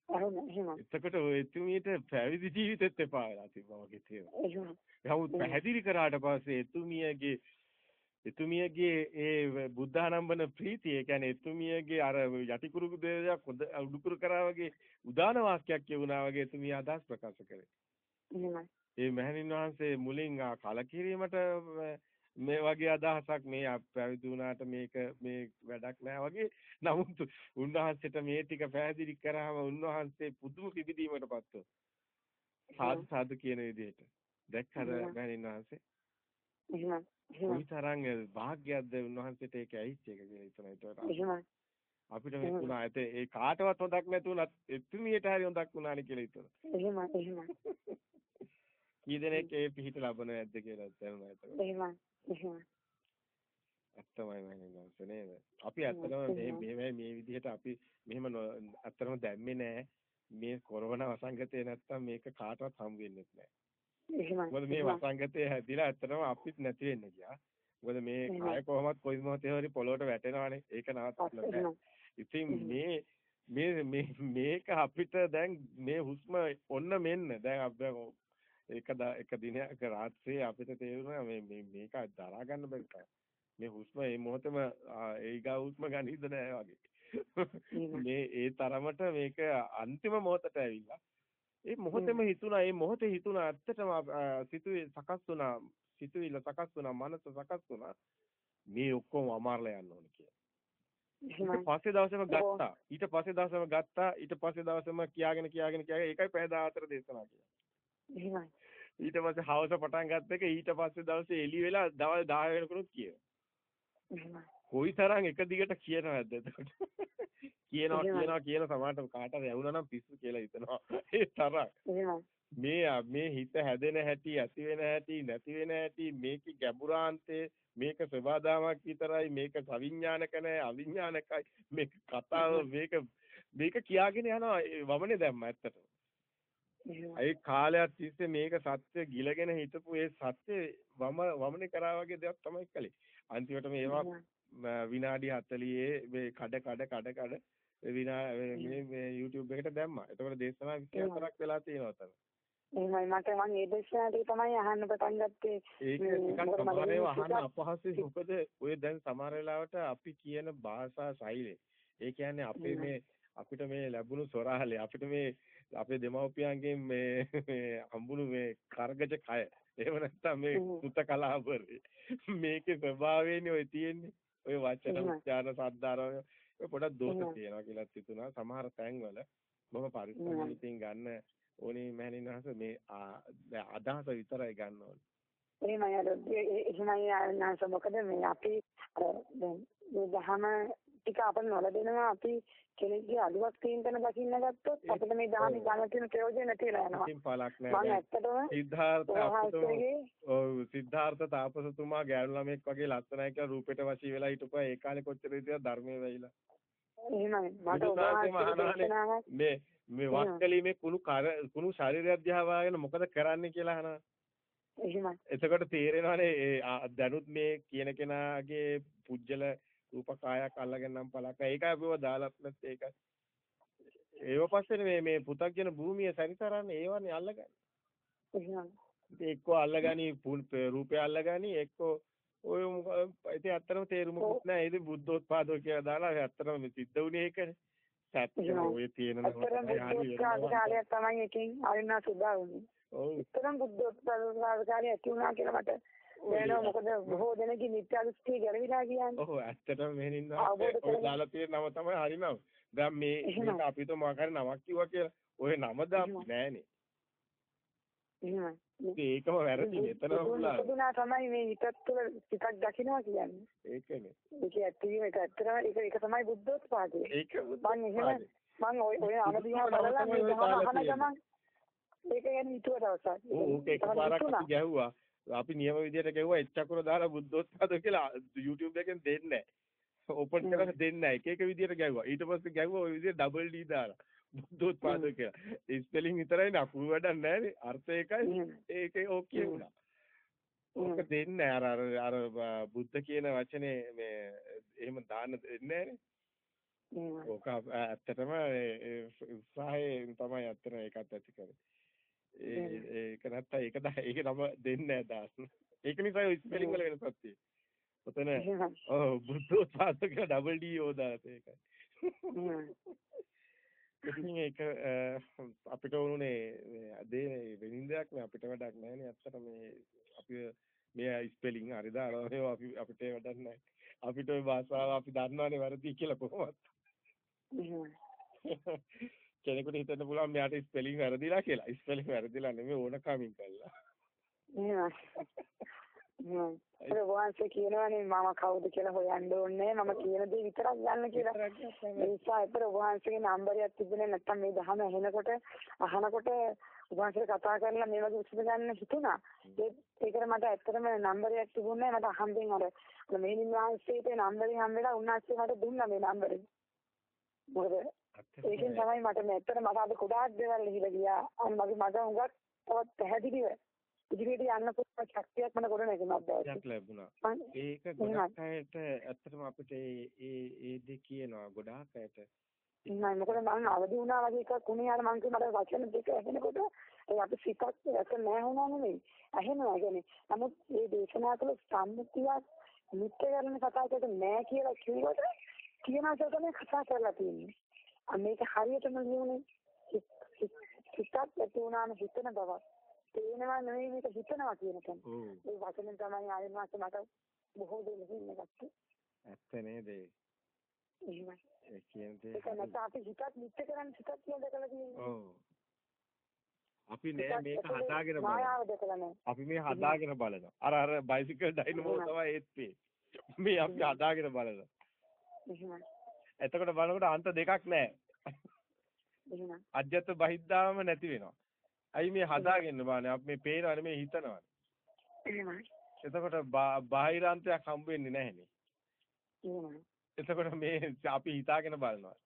එතකොට ඔය එතුමියට පැවිදි ජීවිතෙත් එපා වෙලා තිබ්බා වගේ තේරෙනවා. නමුත් පැහැදිලි කරාට පස්සේ එතුමියගේ එතුමියගේ ඒ බුද්ධානම්බන ප්‍රීතිය කියන්නේ එතුමියගේ අර යටිකුරු දෙයක් උඩුකුරු කරා වගේ උදාන වාක්‍යයක් කියුණා වගේ එතුමිය අදහස් ප්‍රකාශ කරේ. ඒ මහණින් වහන්සේ මුලින් කලකිරීමට මේ වගේ අදහසක් මේ පැවිදි වුණාට මේක මේ වැඩක් නෑ වගේ නමුත් උන්වහන්සේට මේ ටික පැහැදිලි කරාම උන්වහන්සේ පුදුම පිබිදීමටපත් වුණා. සාදු සාදු කියන විදිහට. දැක්කද මහණින් වහන්සේ? එහෙමයි. කොයි තරම් වාග්යක්ද උන්වහන්සේට ඒක ඇහිච්ච එක කියලා හිතන විතර. අපිට මේ තුනා ඇත ඒ කාටවත් හොඳක් නැතුණත් එතුමියට හරි හොඳක් වුණානේ කියලා හිතන. එහෙමයි එහෙමයි. කී දෙනෙක් ඒ පිහිට ලබන නැද්ද කියලා දැනුණා එතකොට. එහෙමයි. ඇත්තමයි මම නේද? අපි ඇත්තටම මේ මේ මේ විදිහට අපි මෙහෙම ඇත්තටම දැම්මේ නෑ. මේ කොරෝනා වසංගතේ නැත්තම් මේක කාටවත් හම් වෙන්නේ නැහැ. මොකද මේ වසංගතේ හැදිලා ඇත්තටම අපිත් නැති වෙන්න ගියා. මොකද මේ කය කොහොමත් කොයි මොහොතේ හරි පොළොවට වැටෙනවානේ. ඒක නවත්තන්න බෑ. ඉතින් මේ මේ මේ මේක අපිට දැන් මේ හුස්ම ඔන්න මෙන්න දැන් අපි එක එක දිනයක රාත්‍රියේ අපිට තේරුණා මේ මේ මේක දරා ගන්න බැහැ. මේ හුස්ම මේ මොහොතේම ඒගා හුස්ම ගනින්ද නෑ වගේ. මේ ඒ තරමට මේක අන්තිම මොහොතට ඇවිල්ලා. ඒ මොහොතේම හිතුණා මේ මොහොතේ හිතුණා ඇත්තටම සිතුවේ සකස් වුණා සිතුවිල්ල සකස් වුණා මනස සකස් වුණා මේ ඔක්කොම අමාරලා යන්න ඕන කියලා. ඊට පස්සේ දවසේම ගත්තා. ඊට පස්සේ දවසේම ගත්තා. ඊට පස්සේ දවසේම කියාගෙන කියාගෙන කියාගෙන ඒකයි පැය 14 දේශනා කියන්නේ. එහෙමයි. ඊට පස්සේ හවස පටන් ගත්ත එක ඊට පස්සේ දවසේ එළි වෙලා දවල් 10 වෙනකනුත් කියනවා. එහෙමයි. කොයිතරම් එක දිගට කියනවද එතකොට? (laughs) කියනවා කියනවා කියන සමානට කාටද ඇහුණා නම් පිස්සු කියලා හිතනවා. (laughs) ඒ තරම්. මේ මේ හිත හැදෙන හැටි, ඇති වෙන හැටි, නැති වෙන හැටි, මේකේ ගැඹුරාන්තේ මේක සබදාමක් විතරයි මේක සවිඥානික නැහැ අවිඥානිකයි මේක කතාව මේක මේක කියාගෙන යනවා වමනේ දැම්ම ඇත්තට ඒ කාලයක් තිස්සේ මේක සත්‍ය ගිලගෙන හිටපු ඒ සත්‍ය වම වමනේ කරා වගේ දෙයක් තමයි කළේ. අන්තිමට මේවා විනාඩි 40 මේ කඩ කඩ කඩ කඩ විනා මේ මේ YouTube එකට දැම්මා. එතකොට දේශනා 24ක් වෙලා තියෙනවා තව. එහෙමයි මට මම ඒ දේශනා ටික තමයි අහන්න පටන් ගත්තේ. ඒක ටිකක් සමහර ඒවා අහන්න අපහසුයි. මොකද ඔය දැන් සමහර වෙලාවට අපි කියන භාෂා ශෛලිය. ඒ කියන්නේ අපේ මේ අපිට මේ ලැබුණු සොරාලේ අපිට මේ අපේ දෙමව්පියන්ගෙන් මේ හම්බුණු මේ කර්ගජ කය. එහෙම නැත්නම් මේ පුත කලාවරේ මේකේ ස්වභාවයනේ ඔය තියෙන්නේ. ඔය වචන උච්චාරණ සද්දාරය ඔය පොඩක් දෝෂ තියෙනවා කියලා හිතුණා. සමහර තැන්වල මම පරිස්සමෙන් ගන්න ඕනේ මෑණින්හස මේ අදහස විතරයි ගන්න ඕනේ. එහෙමයි. අර එහෙමයි. ආනස මොකද මේ අපි අර දැන් දහම ටික අපිට නොලදෙනවා අපි කෙනෙක්ගේ අඩුවක් තියෙන තැන දකින්න ගත්තොත් අපිට මේ දහමේ ගන්න තියෙන ප්‍රයෝජන නැතිලා යනවා. ඉතින් පළක් නැහැ. මම ඇත්තටම සිද්ධාර්ථ ඔව් සිද්ධාර්ථ තාපසතුමා ගෑනු ළමෙක් වගේ ලස්සනයි කියලා රූපෙට වශී වෙලා හිටපුවා ඒ කාලේ කොච්චර විදියට ධර්මයේ වෙයිලා. එහෙමයි. මට මේ මේ මේ කුණු කර කුණු ශරීරය දිහා වාගෙන මොකද කරන්නේ කියලා අහනවා. එහෙමයි. එතකොට තේරෙනවානේ දැනුත් මේ කියන කෙනාගේ පුජ්‍යල රූපකායක් අල්ලගෙන නම් පළක ඒකයි අපිව දාලත් නැත් ඒකයි ඒව පස්සේ මේ මේ පු탁ගෙන භූමිය සැරිසරන්නේ ඒවනේ අල්ලගන්නේ. එක්කෝ අල්ලගනි රූපය අල්ලගනි එක්කෝ ඔය ඉතින් ඇත්තටම තේරුමකුත් නැහැ ඒක බුද්ධෝත්පාදෝ කියලා දාලා ඇත්තටම සිද්ධ වුණේ ඒකනේ. සත්‍ය ඔය තියෙන කාලයක් තමයි එකෙන් අරිනා සුදා වුනේ ඔව්. ඇත්තටම බුද්ධෝත්පාද කාලය ඇති වුණා කියලා මට වෙනවා මොකද බොහෝ දෙනෙක්ගේ මිත්‍යා දෘෂ්ටිය ගැලවිලා කියන්නේ. ඔව් ඇත්තටම මෙහෙනින් ඔය දාලා තියෙන නම තමයි හරිනම. දැන් මේ මේක අපිට මොකක් හරි නමක් කිව්වා කියලා. ඔය නම දාපු නෑනේ. එහෙමයි. ඒකම වැරදි මෙතනම පුළා. ඉපදුනා තමයි මේ හිතත් තුළ සිතක් දකින්නවා කියන්නේ. ඒකනේ. ඒක ඇත්තටම ඒක ඇත්තටම ඒක ඒක තමයි බුද්ධෝත්පාදය. ඒක මම එහෙම මම ඔය ඔය අනදිහා බලලා මේ අහන ගමන් ඒක ගැන හිතුව දවසක්. ඕක එකපාරක් අපි ගැහුවා. අපි නියම විදියට ගැහුවා එච්චකුර දාලා බුද්ධෝත්පාද කියලා YouTube එකෙන් දෙන්නේ නැහැ. ඕපන් කරලා දෙන්නේ නැහැ. එක එක විදියට ගැහුවා. ඊට පස්සේ ගැහුවා ওই විදියට ඩබල් ඩී දාලා. බුද්ධෝත්පාද කියලා. ස්පෙලිං විතරයි නේ අපු වැඩක් නැහැ අර්ථ එකයි. ඒකේ ඕකේ වුණා. ඕක දෙන්නේ අර අර අර බුද්ධ කියන වචනේ මේ එහෙම දාන්න දෙන්නේ ඕක ඇත්තටම උත්සාහයෙන් තමයි ඇත්තටම ඒකත් ඇති කරේ. ඒක නැත්නම් ඒක ඒක නම දෙන්නේ නැහැ දාන්න. ඒක නිසා ඔය ස්පෙලිං වල වෙනසක් තියෙනවා. ඔතන ඔව් බුද්ධෝත්පාද කියලා ඩබල් ඩී යෝදාත ඒකයි. ඉතින් ඒක අපිට වුණේ මේ අදේ වෙනින්දයක් නේ අපිට වැඩක් නැහැ නේ අත්තට මේ අපි මේ ස්පෙලිං හරිද අරව අපි අපිට වැඩක් නැහැ. අපිට ওই භාෂාව අපි දන්නවනේ වැරදි කියලා කොහොමද? (laughs) කෙනෙකුට හිතන්න පුළුවන් මෙයාට ස්පෙලිං වැරදිලා කියලා. ස්පෙලිං වැරදිලා නෙමෙයි ඕන කමින් කළා. ඒ වහන්සේ කියනවානේ මම කවුද කියලා හොයන්න ඕනේ මම කියන දේ විතරක් ගන්න කියලා. ඒ නිසා අපර වහන්සේගේ නම්බරයක් තිබුණේ නැත්තම් මේ දහම ඇහෙනකොට අහනකොට වහන්සේ කතා කරලා මේ වගේ උත්සව ගන්න හිතුණා. ඒකට මට ඇත්තටම නම්බරයක් තිබුණේ මට අහම්බෙන් අර මෙහෙණින් වහන්සේට නම්බරේ හම්බෙලා උන්වහන්සේ මට දුන්නා මේ නම්බරේ. මොකද ඒකෙන් තමයි මට මේ ඇත්තට මට අද ගොඩාක් දේවල් හිලා ගියා. අන්න මගේ මග හුඟක් තවත් පැහැදිලිව ඉදිරියට යන්න පුළුවන් ශක්තියක් මට ගොඩ නැගෙනක් දැක්කා. ලැබුණා. ඒක ගොඩක් අයට ඇත්තටම අපිට ඒ ඒ දෙක කියනවා ගොඩාක් අයට. නෑ මොකද මම අවදි වුණා වගේ එකක් උනේ අර මං මට වචන දෙක ඇහෙනකොට ඒ අපි සිතක් ඇත නෑ වුණා නෙමෙයි. ඇහෙනවා කියන්නේ. නමුත් මේ දේශනා කළ සම්මුතියක් නිත්‍ය කරන කතාවකට නෑ කියලා කිව්වට කියනවා තමයි කතා කරලා තියෙන්නේ. මේක හරියටම ලියුනේ සිතක් ඇති වුණාම හිතන බවක්. පේනවා නෙවෙයි මේක හිතනවා කියන එක. ඒ වචනෙන් තමයි ආයෙත් මාස මට බොහෝ දේ මෙහෙම ගත්තේ. ඇත්ත නේද? එහෙමයි. ඒ කියන්නේ ඒක නැත්නම් අපි හිතත් නිත්‍ය කරන්නේ හිතත් කියලා දැකලා තියෙනවා. ඔව්. අපි නෑ මේක හදාගෙන නෑ. අපි මේ හදාගෙන බලනවා. අර අර බයිසිකල් ඩයිනමෝ තමයි ඒත් මේ අපි හදාගෙන බලනවා. එහෙමයි. එතකොට බලනකොට අන්ත දෙකක් නෑ. එහෙමයි. අජ්‍යත් බහිද්දාම නැති වෙනවා. අයි මේ හදාගෙන බානේ අපි මේ පේනවනේ මේ හිතනවනේ. එහෙමයි. එතකොට බාහිරාන්තයක් හම්බ වෙන්නේ නැහනේ. එහෙමයි. එතකොට මේ අපි හිතාගෙන බලනවා.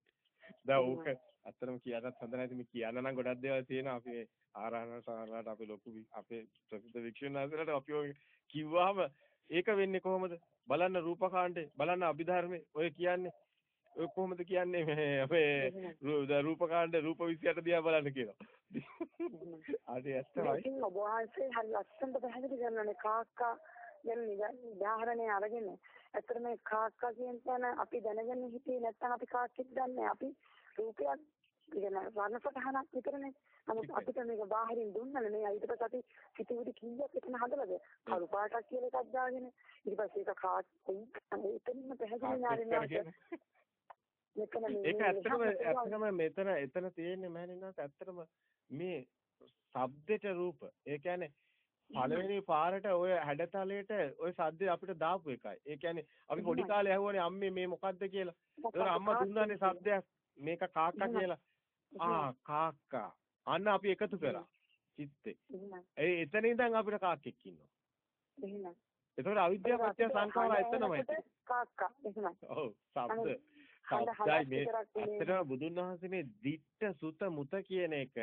දැන් ඕක ඇත්තටම කියන්නත් හොඳ නැති මේ කියන්න නම් ගොඩක් දේවල් තියෙනවා අපි ආරාධනා සාරාට අපි ලොකු අපේ ප්‍රසිද්ධ වික්ෂුණාසලට අපි ඔය කිව්වහම ඒක වෙන්නේ කොහොමද බලන්න රූපකාණ්ඩේ බලන්න අභිධර්මයේ ඔය කියන්නේ ඔය කොහොමද කියන්නේ මේ අපේ රූපකාණ්ඩ රූප 28 දිහා බලන්න කියලා. අනේ ඇත්තමයි. ඔබ වහන්සේ හරි ලස්සනට පැහැදිලි කරනනේ කාක්කා ගැන උදාහරණයක් අරගෙන ඇත්තට මේ කාක්කා කියන තැන අපි දැනගෙන හිටියේ නැත්නම් අපි කාක්කෙක් දන්නේ අපි රූපයක් කියන වර්ණසටහනක් විතරනේ. නමුත් අපිට මේක බාහිරින් දුන්නනේ මේ ඊට පස්සේ අපි හිතුවිලි කීයක් එතන හදලාද? කළු පාටක් කියලා එකක් දාගෙන ඊට පස්සේ ඒක කාක් එතනින්ම පැහැදිලි නාරිනවා. ඒක ඇත්තටම ඇත්තටම මෙතන එතන තියෙන්නේ මෑණින්නාත් ඇත්තටම මේ ශබ්දෙට රූප. ඒ කියන්නේ පළවෙනි පාරට ඔය හැඩතලයට ඔය සද්දේ අපිට දාපු එකයි. ඒ කියන්නේ අපි පොඩි කාලේ ඇහුවනේ අම්මේ මේ මොකද්ද කියලා. ඒක අම්මා දුන්නානේ සද්දයක්. මේක කාක්කා කියලා. ආ කාක්කා. අන්න අපි එකතු කරා. චිත්තේ. ඒ එතන ඉඳන් අපිට කාක්කෙක් ඉන්නවා. එහෙනම්. ඒතකොට අවිද්‍යාව පත්‍ය සංඛාර එතනමයි. කාක්කා. එහෙනම්. ඔව්. ශබ්ද. සත්‍යයි මේ ඇත්තටම බුදුන් වහන්සේ මේ ditta sutta muta කියන එක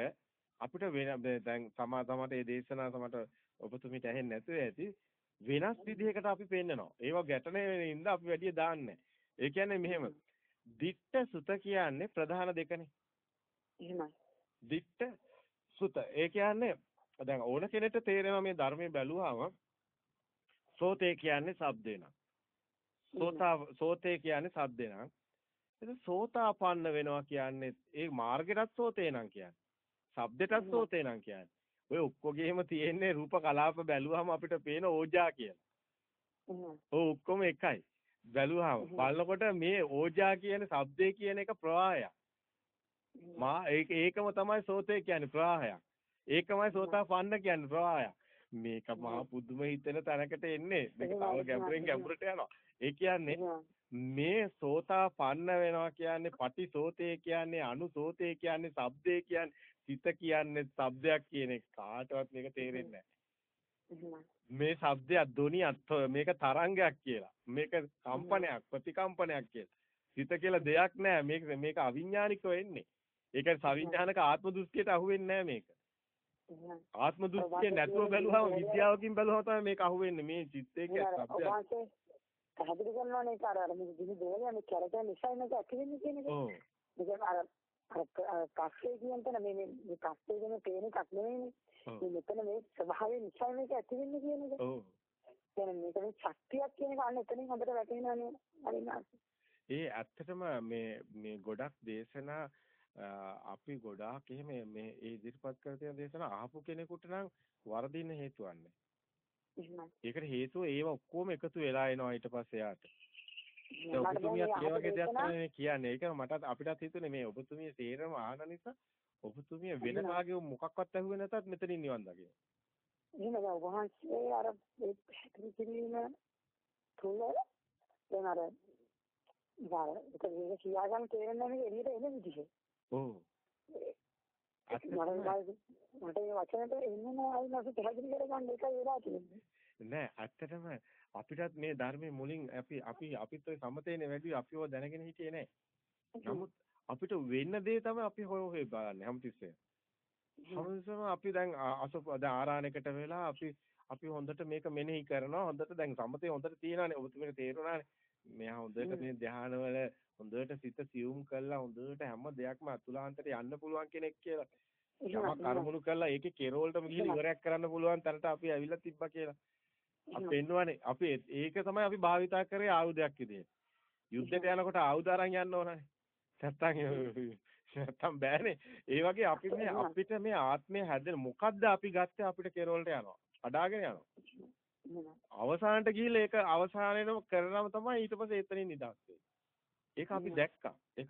අපිට වෙන දැන් තමා තමට මේ දේශනා තමට ඔබතුමීට ඇහෙන්නේ නැතුව ඇති වෙනස් විදිහකට අපි පෙන්නනවා. ඒවා ගැටනේ වෙන ඉඳ අපි වැඩි දාන්නේ ඒ කියන්නේ මෙහෙම ditta sutta කියන්නේ ප්‍රධාන දෙකනේ. එහෙමයි. ditta sutta ඒ කියන්නේ දැන් ඕන කෙනෙක්ට තේරෙනවා මේ ධර්මයේ බැලුවාම සෝතේ කියන්නේ ශබ්දේ නම්. සෝතා සෝතේ කියන්නේ ශබ්දේ නම්. ඒක සෝතාපන්න වෙනවා කියන්නේ ඒ මාර්ගෙටත් සෝතේ නම් කියන්නේ. ශබ්දෙටත් සෝතේ නම් කියන්නේ. ඔය ඔක්කොගේම තියෙන්නේ රූප කලාප බැලුවාම අපිට පේන ඕජා කියලා. ඔව් ඔක්කොම එකයි. බැලුවාම බලනකොට මේ ඕජා කියන ශබ්දේ කියන එක ප්‍රවාහයක්. මා ඒක ඒකම තමයි සෝතේ කියන්නේ ප්‍රවාහයක්. ඒකමයි සෝතාපන්න කියන්නේ ප්‍රවාහය. මේක මහා පුදුම හිතෙන තැනකට එන්නේ. මේක තව ගැඹුරෙන් ගැඹුරට යනවා. ඒ කියන්නේ මේ සෝතාපන්න වෙනවා කියන්නේ පටිසෝතේ කියන්නේ අනුසෝතේ කියන්නේ ශබ්දේ කියන්නේ සිත කියන්නේ ශබ්දයක් කියන එක කාටවත් මේක තේරෙන්නේ මේ ශබ්දයක් ධොනියක් මේක තරංගයක් කියලා. මේක කම්පනයක් ප්‍රතිකම්පනයක් කියලා. සිත කියලා දෙයක් නැහැ. මේක මේක අවිඥානිකව එන්නේ. ඒක සවිඥානික ආත්ම දෘෂ්ටියට අහු වෙන්නේ නැහැ මේක. ආත්ම දෘෂ්ටිය නැතුව බැලුවම විද්‍යාවකින් බැලුවම තමයි මේක අහු වෙන්නේ. මේ චිත්තේ කියලා ශබ්දයක්. පැහැදිලි කරනවානේ ඒක අර අර මේ දිවි දෝලේ මේ කැරට නිසා මේක ඇති වෙන්නේ කියන එක. ඔව්. ඒක අර පස්සේ කියන තැන මේ මේ පස්සේ කියන තේන එකක් නෙවෙයිනේ. මේ මෙතන මේ ස්වභාවය නිසා මේක ඇති වෙන්නේ කියන එක. ඔව්. දැන් මේක මේ ශක්තියක් කියන එක අන්න එතනින් හොඳට වැටෙනවානේ. හරිනාස්. ඒ ඇත්තටම මේ මේ ගොඩක් දේශනා අපි ගොඩාක් එහෙම මේ ඒ ඉදිරිපත් කර තියෙන දේශනා අහපු කෙනෙකුට නම් වරදින්න හේතුවක් නැහැ. ඒකට හේතුව ඒව ඔක්කොම එකතු වෙලා එනවා ඊට පස්සේ යාට. ඔබතුමියත් ඒ වගේ දෙයක් තමයි කියන්නේ. ඒක මටත් අපිටත් හිතුනේ මේ ඔබතුමිය තේරම ආන නිසා ඔබතුමිය වෙන කාගේ මොකක්වත් අහුවේ නැතත් මෙතනින් නිවන් දකින්න. එහෙම නෑ වහන්සේ අර කිරීම තුල දැන් අර ඉතින් ඒක කියා ගන්න තේරෙන්නේ නැහැ එළියට එන විදිහ. ඔව්. මට ඒ වචනට එන්නේ නැහැ නැසු පැහැදිලි කරගන්න එකයි වෙලා තියෙන්නේ. නෑ ඇත්තටම අපිටත් මේ ධර්මයේ මුලින් අපි අපි අපිත් ඔය සමතේනේ වැඩි අපිව දැනගෙන හිටියේ නෑ. නමුත් අපිට වෙන්න දේ තමයි අපි හොය හොය බලන්නේ හැමතිස්සෙම. හැමතිස්සෙම අපි දැන් අසප දැන් ආරාණයකට වෙලා අපි අපි හොඳට මේක මෙනෙහි කරනවා හොඳට දැන් සමතේ හොඳට තියෙනවානේ ඔබතුමීට තේරුණානේ. මෙයා හොඳට මේ ධානවල හොඳට සිත සියුම් කරලා හොඳට හැම දෙයක්ම අතුලාන්තයට යන්න පුළුවන් කෙනෙක් කියලා. යමක් අරමුණු කරලා ඒකේ කෙරවලටම ගිහින් ඉවරයක් කරන්න පුළුවන් තැනට අපි ඇවිල්ලා තිබ්බා කියලා. අපි පෙන්වන්නේ අපි ඒක තමයි අපි භාවිතා කරේ ආයුධයක් විදිහට. යුද්ධයට යනකොට ආයුධ අරන් යන්න ඕනනේ. නැත්තම් නැත්තම් බෑනේ. ඒ වගේ අපි මේ අපිට මේ ආත්මය හැදෙන මොකද්ද අපි ගත්තේ අපිට කෙරවලට යනවා. අඩාගෙන යනවා. අවසානට ගිහිල්ලා ඒක අවසානයේම කරනම තමයි ඊට පස්සේ එතනින් නිදහස් වෙන්නේ. ඒක අපි දැක්කා. ඒක